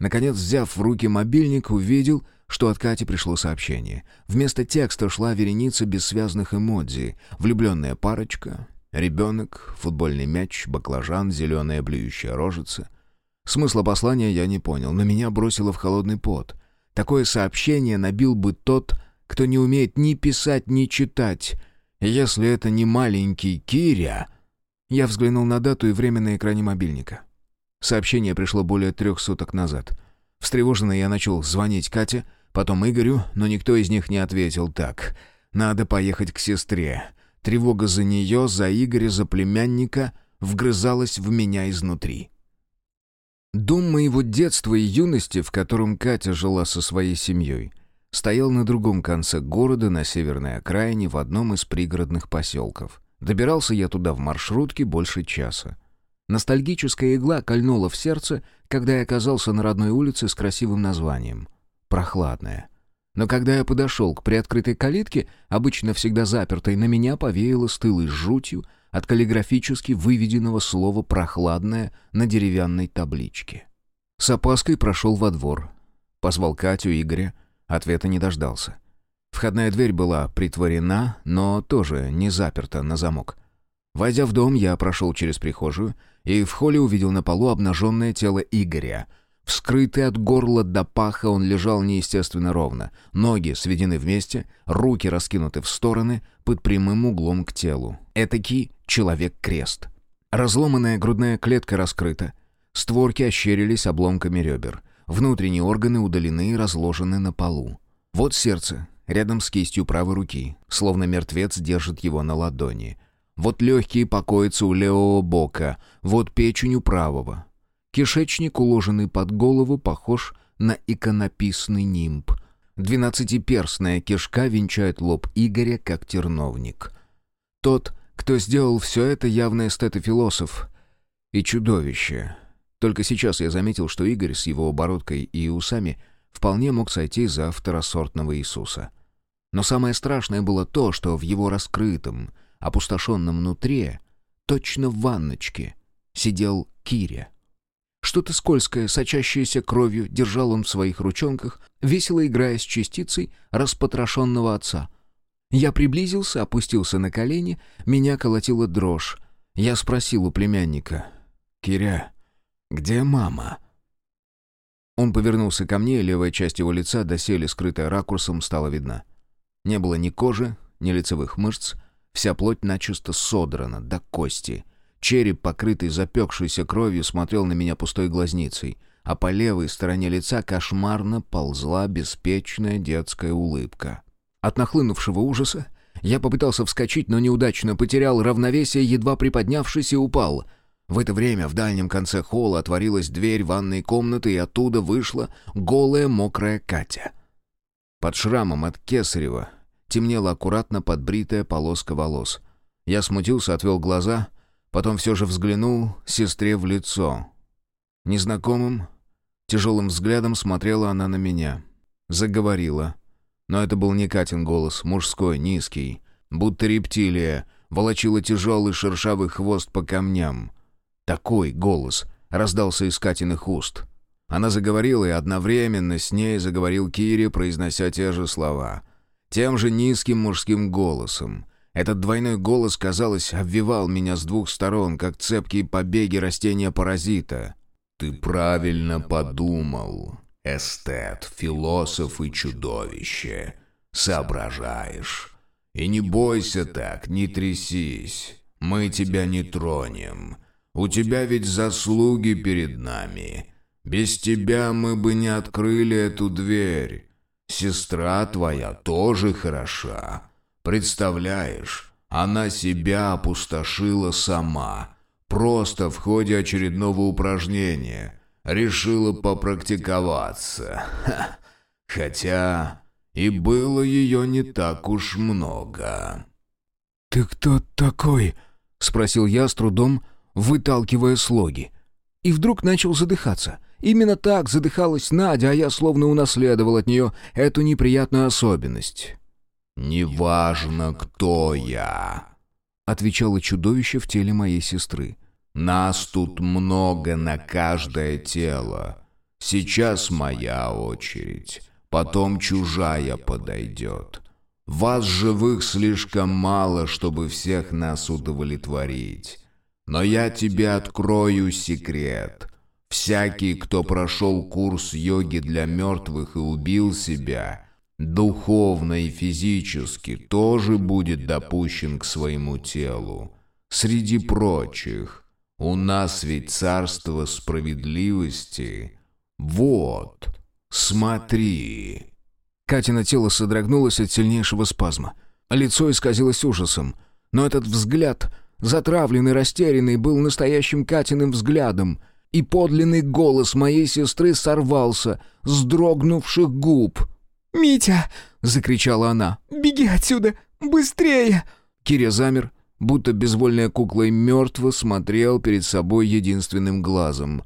Наконец, взяв в руки мобильник, увидел, что от Кати пришло сообщение. Вместо текста шла вереница бессвязных эмодзи. Влюбленная парочка, ребенок, футбольный мяч, баклажан, зеленая блюющая рожица. Смысла послания я не понял, но меня бросило в холодный пот. Такое сообщение набил бы тот, кто не умеет ни писать, ни читать. Если это не маленький Киря... Я взглянул на дату и время на экране мобильника. Сообщение пришло более трех суток назад. Встревоженный я начал звонить Кате, потом Игорю, но никто из них не ответил. Так, надо поехать к сестре. Тревога за нее, за Игоря, за племянника вгрызалась в меня изнутри. Дом моего детства и юности, в котором Катя жила со своей семьей — стоял на другом конце города, на северной окраине, в одном из пригородных поселков. Добирался я туда в маршрутке больше часа. Ностальгическая игла кольнула в сердце, когда я оказался на родной улице с красивым названием «Прохладная». Но когда я подошел к приоткрытой калитке, обычно всегда запертой, на меня повеяло стылой жутью от каллиграфически выведенного слова «прохладное» на деревянной табличке. С опаской прошел во двор. Позвал Катю, Игоря, Ответа не дождался. Входная дверь была притворена, но тоже не заперта на замок. Войдя в дом, я прошел через прихожую и в холле увидел на полу обнаженное тело Игоря. Вскрытый от горла до паха он лежал неестественно ровно. Ноги сведены вместе, руки раскинуты в стороны, под прямым углом к телу. Этакий человек-крест. Разломанная грудная клетка раскрыта. Створки ощерились обломками ребер. Внутренние органы удалены и разложены на полу. Вот сердце, рядом с кистью правой руки, словно мертвец держит его на ладони. Вот легкие покоятся у левого бока, вот печень у правого. Кишечник, уложенный под голову, похож на иконописный нимб. Двенадцатиперстная кишка венчает лоб Игоря, как терновник. Тот, кто сделал все это, явно эстет и философ. И чудовище. Только сейчас я заметил, что Игорь с его оборудкой и усами вполне мог сойти за второсортного Иисуса. Но самое страшное было то, что в его раскрытом, опустошенном нутре, точно в ванночке, сидел Киря. Что-то скользкое, сочащееся кровью, держал он в своих ручонках, весело играя с частицей распотрошенного отца. Я приблизился, опустился на колени, меня колотила дрожь. Я спросил у племянника. «Киря, «Где мама?» Он повернулся ко мне, и левая часть его лица, доселе скрытая ракурсом, стала видна. Не было ни кожи, ни лицевых мышц, вся плоть начисто содрана до кости. Череп, покрытый запекшейся кровью, смотрел на меня пустой глазницей, а по левой стороне лица кошмарно ползла беспечная детская улыбка. От нахлынувшего ужаса я попытался вскочить, но неудачно потерял равновесие, едва приподнявшись и упал. В это время в дальнем конце холла отворилась дверь ванной комнаты, и оттуда вышла голая мокрая Катя. Под шрамом от Кесарева темнела аккуратно подбритая полоска волос. Я смутился, отвел глаза, потом все же взглянул сестре в лицо. Незнакомым, тяжелым взглядом смотрела она на меня. Заговорила. Но это был не Катин голос, мужской, низкий. Будто рептилия, волочила тяжелый шершавый хвост по камням. Такой голос раздался из Катиных уст. Она заговорила, и одновременно с ней заговорил Кири, произнося те же слова. Тем же низким мужским голосом. Этот двойной голос, казалось, обвивал меня с двух сторон, как цепкие побеги растения-паразита. «Ты правильно подумал», эстет, философ и чудовище. Соображаешь. И не бойся так, не трясись. Мы тебя не тронем. У тебя ведь заслуги перед нами. Без тебя мы бы не открыли эту дверь. Сестра твоя тоже хороша. Представляешь, она себя опустошила сама, просто в ходе очередного упражнения — решила попрактиковаться. Хотя и было ее не так уж много. «Ты кто такой?» — спросил я с трудом, выталкивая слоги. И вдруг начал задыхаться. Именно так задыхалась Надя, а я словно унаследовал от нее эту неприятную особенность. «Неважно, кто я», — отвечало чудовище в теле моей сестры. Нас тут много на каждое тело. Сейчас моя очередь, потом чужая подойдет. Вас живых слишком мало, чтобы всех нас удовлетворить. Но я тебе открою секрет. Всякий, кто прошел курс йоги для мертвых и убил себя, духовно и физически тоже будет допущен к своему телу. Среди прочих, у нас ведь царство справедливости. Вот, смотри». Катина тело содрогнулось от сильнейшего спазма. Лицо исказилось ужасом. Но этот взгляд, затравленный, растерянный, был настоящим Катиным взглядом. И подлинный голос моей сестры сорвался с дрогнувших губ. «Митя!» — закричала она. «Беги отсюда! Быстрее!» Киря замер, будто безвольная кукла и мертво смотрел перед собой единственным глазом.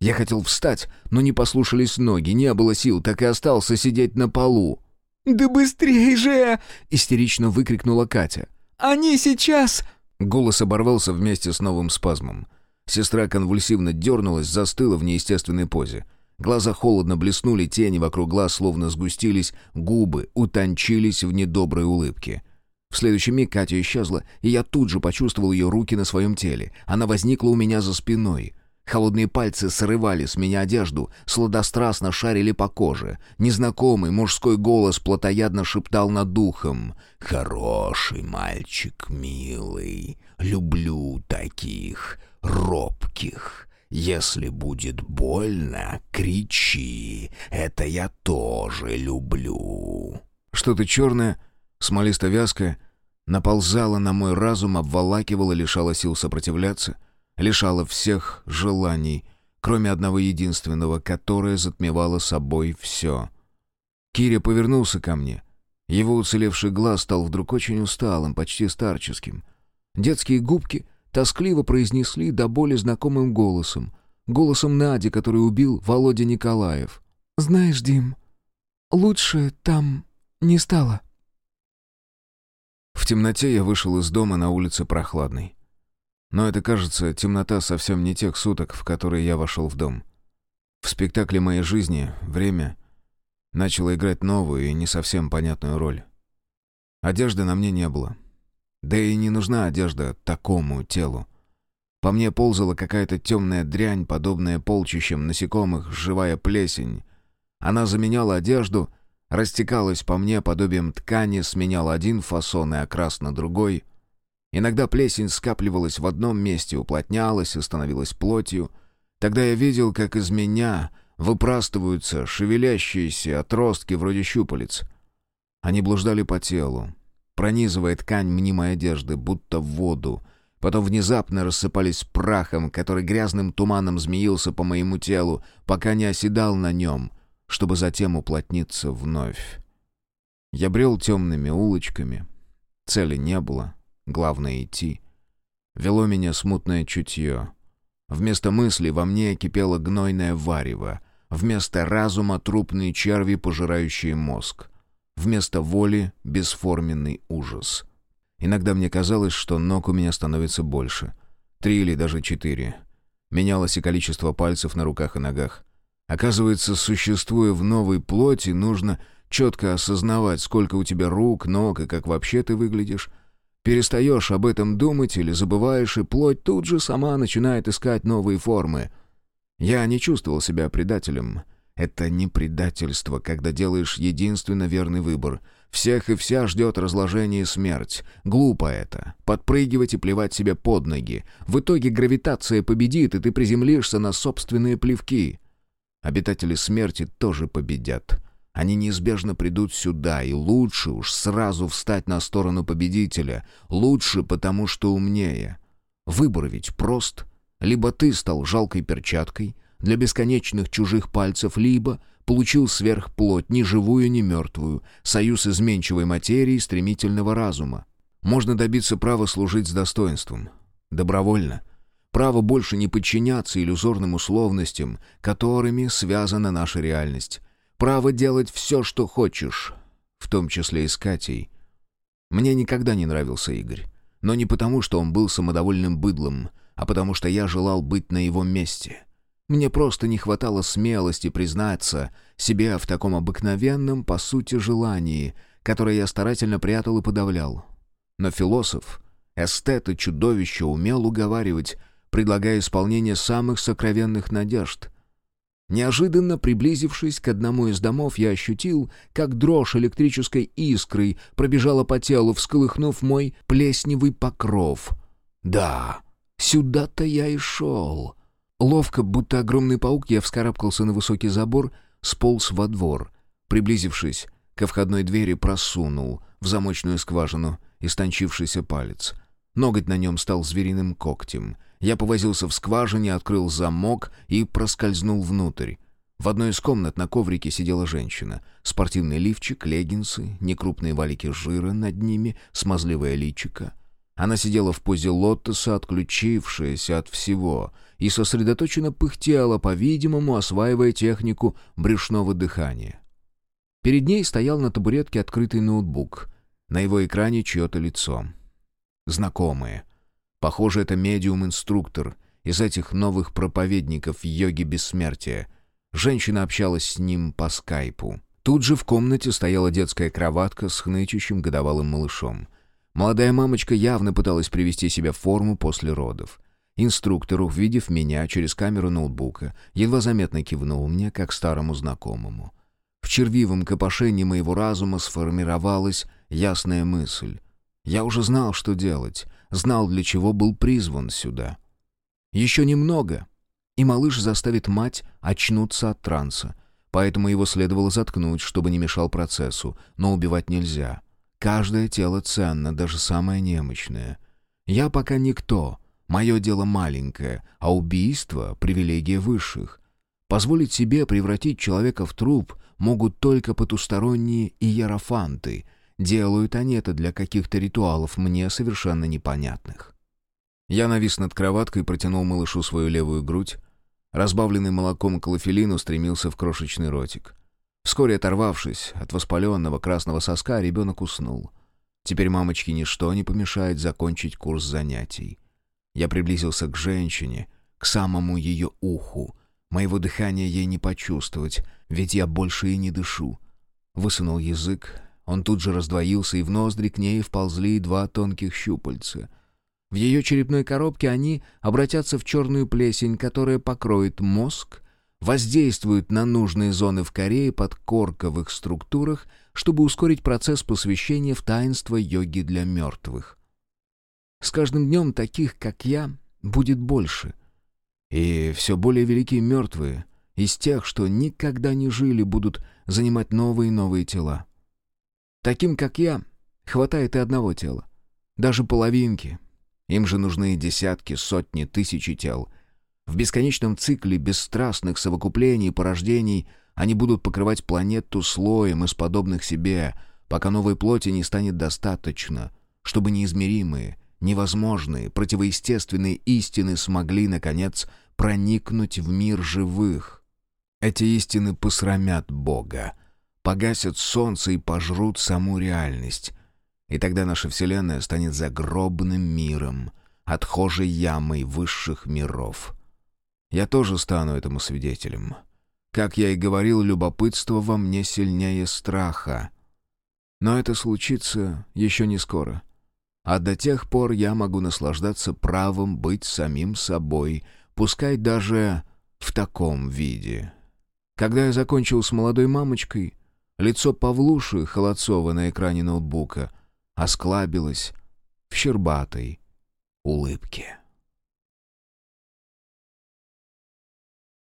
Я хотел встать, но не послушались ноги, не было сил, так и остался сидеть на полу. «Да быстрее же!» — истерично выкрикнула Катя. «Они сейчас...» Голос оборвался вместе с новым спазмом. Сестра конвульсивно дернулась, застыла в неестественной позе. Глаза холодно блеснули, тени вокруг глаз словно сгустились, губы утончились в недоброй улыбке. В следующий миг Катя исчезла, и я тут же почувствовал ее руки на своем теле. Она возникла у меня за спиной. Холодные пальцы срывали с меня одежду, сладострастно шарили по коже. Незнакомый мужской голос плотоядно шептал над духом. «Хороший мальчик, милый, люблю таких, робких. Если будет больно, кричи, это я тоже люблю». Что-то черное, смолисто-вязкое, наползала на мой разум, обволакивала, лишала сил сопротивляться, лишала всех желаний, кроме одного единственного, которое затмевало собой все. Киря повернулся ко мне. Его уцелевший глаз стал вдруг очень усталым, почти старческим. Детские губки тоскливо произнесли до боли знакомым голосом, голосом Нади, который убил Володя Николаев. «Знаешь, Дим, лучше там не стало». В темноте я вышел из дома на улице прохладной. Но это, кажется, темнота совсем не тех суток, в которые я вошел в дом. В спектакле моей жизни время начало играть новую и не совсем понятную роль. Одежды на мне не было. Да и не нужна одежда такому телу. По мне ползала какая-то темная дрянь, подобная полчищам насекомых, живая плесень. Она заменяла одежду — растекалась по мне подобием ткани, сменяла один фасон и окрас на другой. Иногда плесень скапливалась в одном месте, уплотнялась и становилась плотью. Тогда я видел, как из меня выпрастываются шевелящиеся отростки вроде щупалец. Они блуждали по телу, пронизывая ткань мнимой одежды, будто в воду, потом внезапно рассыпались прахом, который грязным туманом змеился по моему телу, пока не оседал на нем, чтобы затем уплотниться вновь. Я брел темными улочками. Цели не было, главное идти. Вело меня смутное чутье. Вместо мыслей во мне кипело гнойное варево, вместо разума трупные черви, пожирающие мозг, вместо воли бесформенный ужас. Иногда мне казалось, что ног у меня становится больше. Три или даже четыре. Менялось и количество пальцев на руках и ногах. Оказывается, существуя в новой плоти, нужно четко осознавать, сколько у тебя рук, ног и как вообще ты выглядишь. Перестаешь об этом думать или забываешь, и плоть тут же сама начинает искать новые формы. Я не чувствовал себя предателем. Это не предательство, когда делаешь единственно верный выбор. Всех и вся ждет разложение и смерть. Глупо это. Подпрыгивать и плевать себе под ноги. В итоге гравитация победит, и ты приземлишься на собственные плевки. Обитатели смерти тоже победят. Они неизбежно придут сюда, и лучше уж сразу встать на сторону победителя. Лучше, потому что умнее. Выбор ведь прост. Либо ты стал жалкой перчаткой для бесконечных чужих пальцев, либо получил сверхплоть, ни живую, ни мертвую, союз изменчивой материи и стремительного разума. Можно добиться права служить с достоинством. Добровольно. Право больше не подчиняться иллюзорным условностям, которыми связана наша реальность Право делать все, что хочешь, в том числе и с Катей. Мне никогда не нравился Игорь. Но не потому, что он был самодовольным быдлом, а потому что я желал быть на его месте. Мне просто не хватало смелости признаться себе в таком обыкновенном, по сути, желании, которое я старательно прятал и подавлял. Но философ, эстет и чудовище умел уговаривать, предлагая исполнение самых сокровенных надежд — Неожиданно приблизившись к одному из домов, я ощутил, как дрожь электрической искрой пробежала по телу, всколыхнув мой плесневый покров. «Да, сюда-то я и шел». Ловко, будто огромный паук, я вскарабкался на высокий забор, сполз во двор. Приблизившись ко входной двери, просунул в замочную скважину истончившийся палец. Ноготь на нем стал звериным когтем. Я повозился в скважине, открыл замок и проскользнул внутрь. В одной из комнат на коврике сидела женщина. Спортивный лифчик, леггинсы, некрупные валики жира над ними, смазливое личико. Она сидела в позе лотоса, отключившаяся от всего, и сосредоточенно пыхтела, по-видимому, осваивая технику брюшного дыхания. Перед ней стоял на табуретке открытый ноутбук. На его экране чье-то лицо. Знакомое — Похоже, это медиум-инструктор из этих новых проповедников йоги бессмертия. Женщина общалась с ним по скайпу. Тут же в комнате стояла детская кроватка с хнычущим годовалым малышом. Молодая мамочка явно пыталась привести себя в форму после родов. Инструктор, увидев меня через камеру ноутбука, едва заметно кивнул мне, как старому знакомому. В червивом копошении моего разума сформировалась ясная мысль. Я уже знал, что делать знал, для чего был призван сюда. Еще немного, и малыш заставит мать очнуться от транса, поэтому его следовало заткнуть, чтобы не мешал процессу, но убивать нельзя. Каждое тело ценно, даже самое немощное. Я пока никто, мое дело маленькое, а убийство — привилегия высших. Позволить себе превратить человека в труп могут только потусторонние иерофанты — Делают они это для каких-то ритуалов, мне совершенно непонятных. Я навис над кроваткой и протянул малышу свою левую грудь. Разбавленный молоком клофелин устремился в крошечный ротик. Вскоре оторвавшись от воспаленного красного соска, ребенок уснул. Теперь мамочке ничто не помешает закончить курс занятий. Я приблизился к женщине, к самому ее уху. Моего дыхания ей не почувствовать, ведь я больше и не дышу. Высунул язык, он тут же раздвоился, и в ноздри к ней вползли два тонких щупальца. В ее черепной коробке они обратятся в черную плесень, которая покроет мозг, воздействует на нужные зоны в коре и подкорковых структурах, чтобы ускорить процесс посвящения в таинство йоги для мертвых. С каждым днем таких, как я, будет больше. И все более великие мертвые из тех, что никогда не жили, будут занимать новые и новые тела. Таким, как я, хватает и одного тела. Даже половинки. Им же нужны десятки, сотни, тысячи тел. В бесконечном цикле бесстрастных совокуплений и порождений они будут покрывать планету слоем из подобных себе, пока новой плоти не станет достаточно, чтобы неизмеримые, невозможные, противоестественные истины смогли, наконец, проникнуть в мир живых. Эти истины посрамят Бога, погасят солнце и пожрут саму реальность. И тогда наша Вселенная станет загробным миром, отхожей ямой высших миров. Я тоже стану этому свидетелем. Как я и говорил, любопытство во мне сильнее страха. Но это случится еще не скоро. А до тех пор я могу наслаждаться правом быть самим собой, пускай даже в таком виде. Когда я закончил с молодой мамочкой, лицо Павлуши Холодцова на экране ноутбука осклабилось в щербатой улыбке.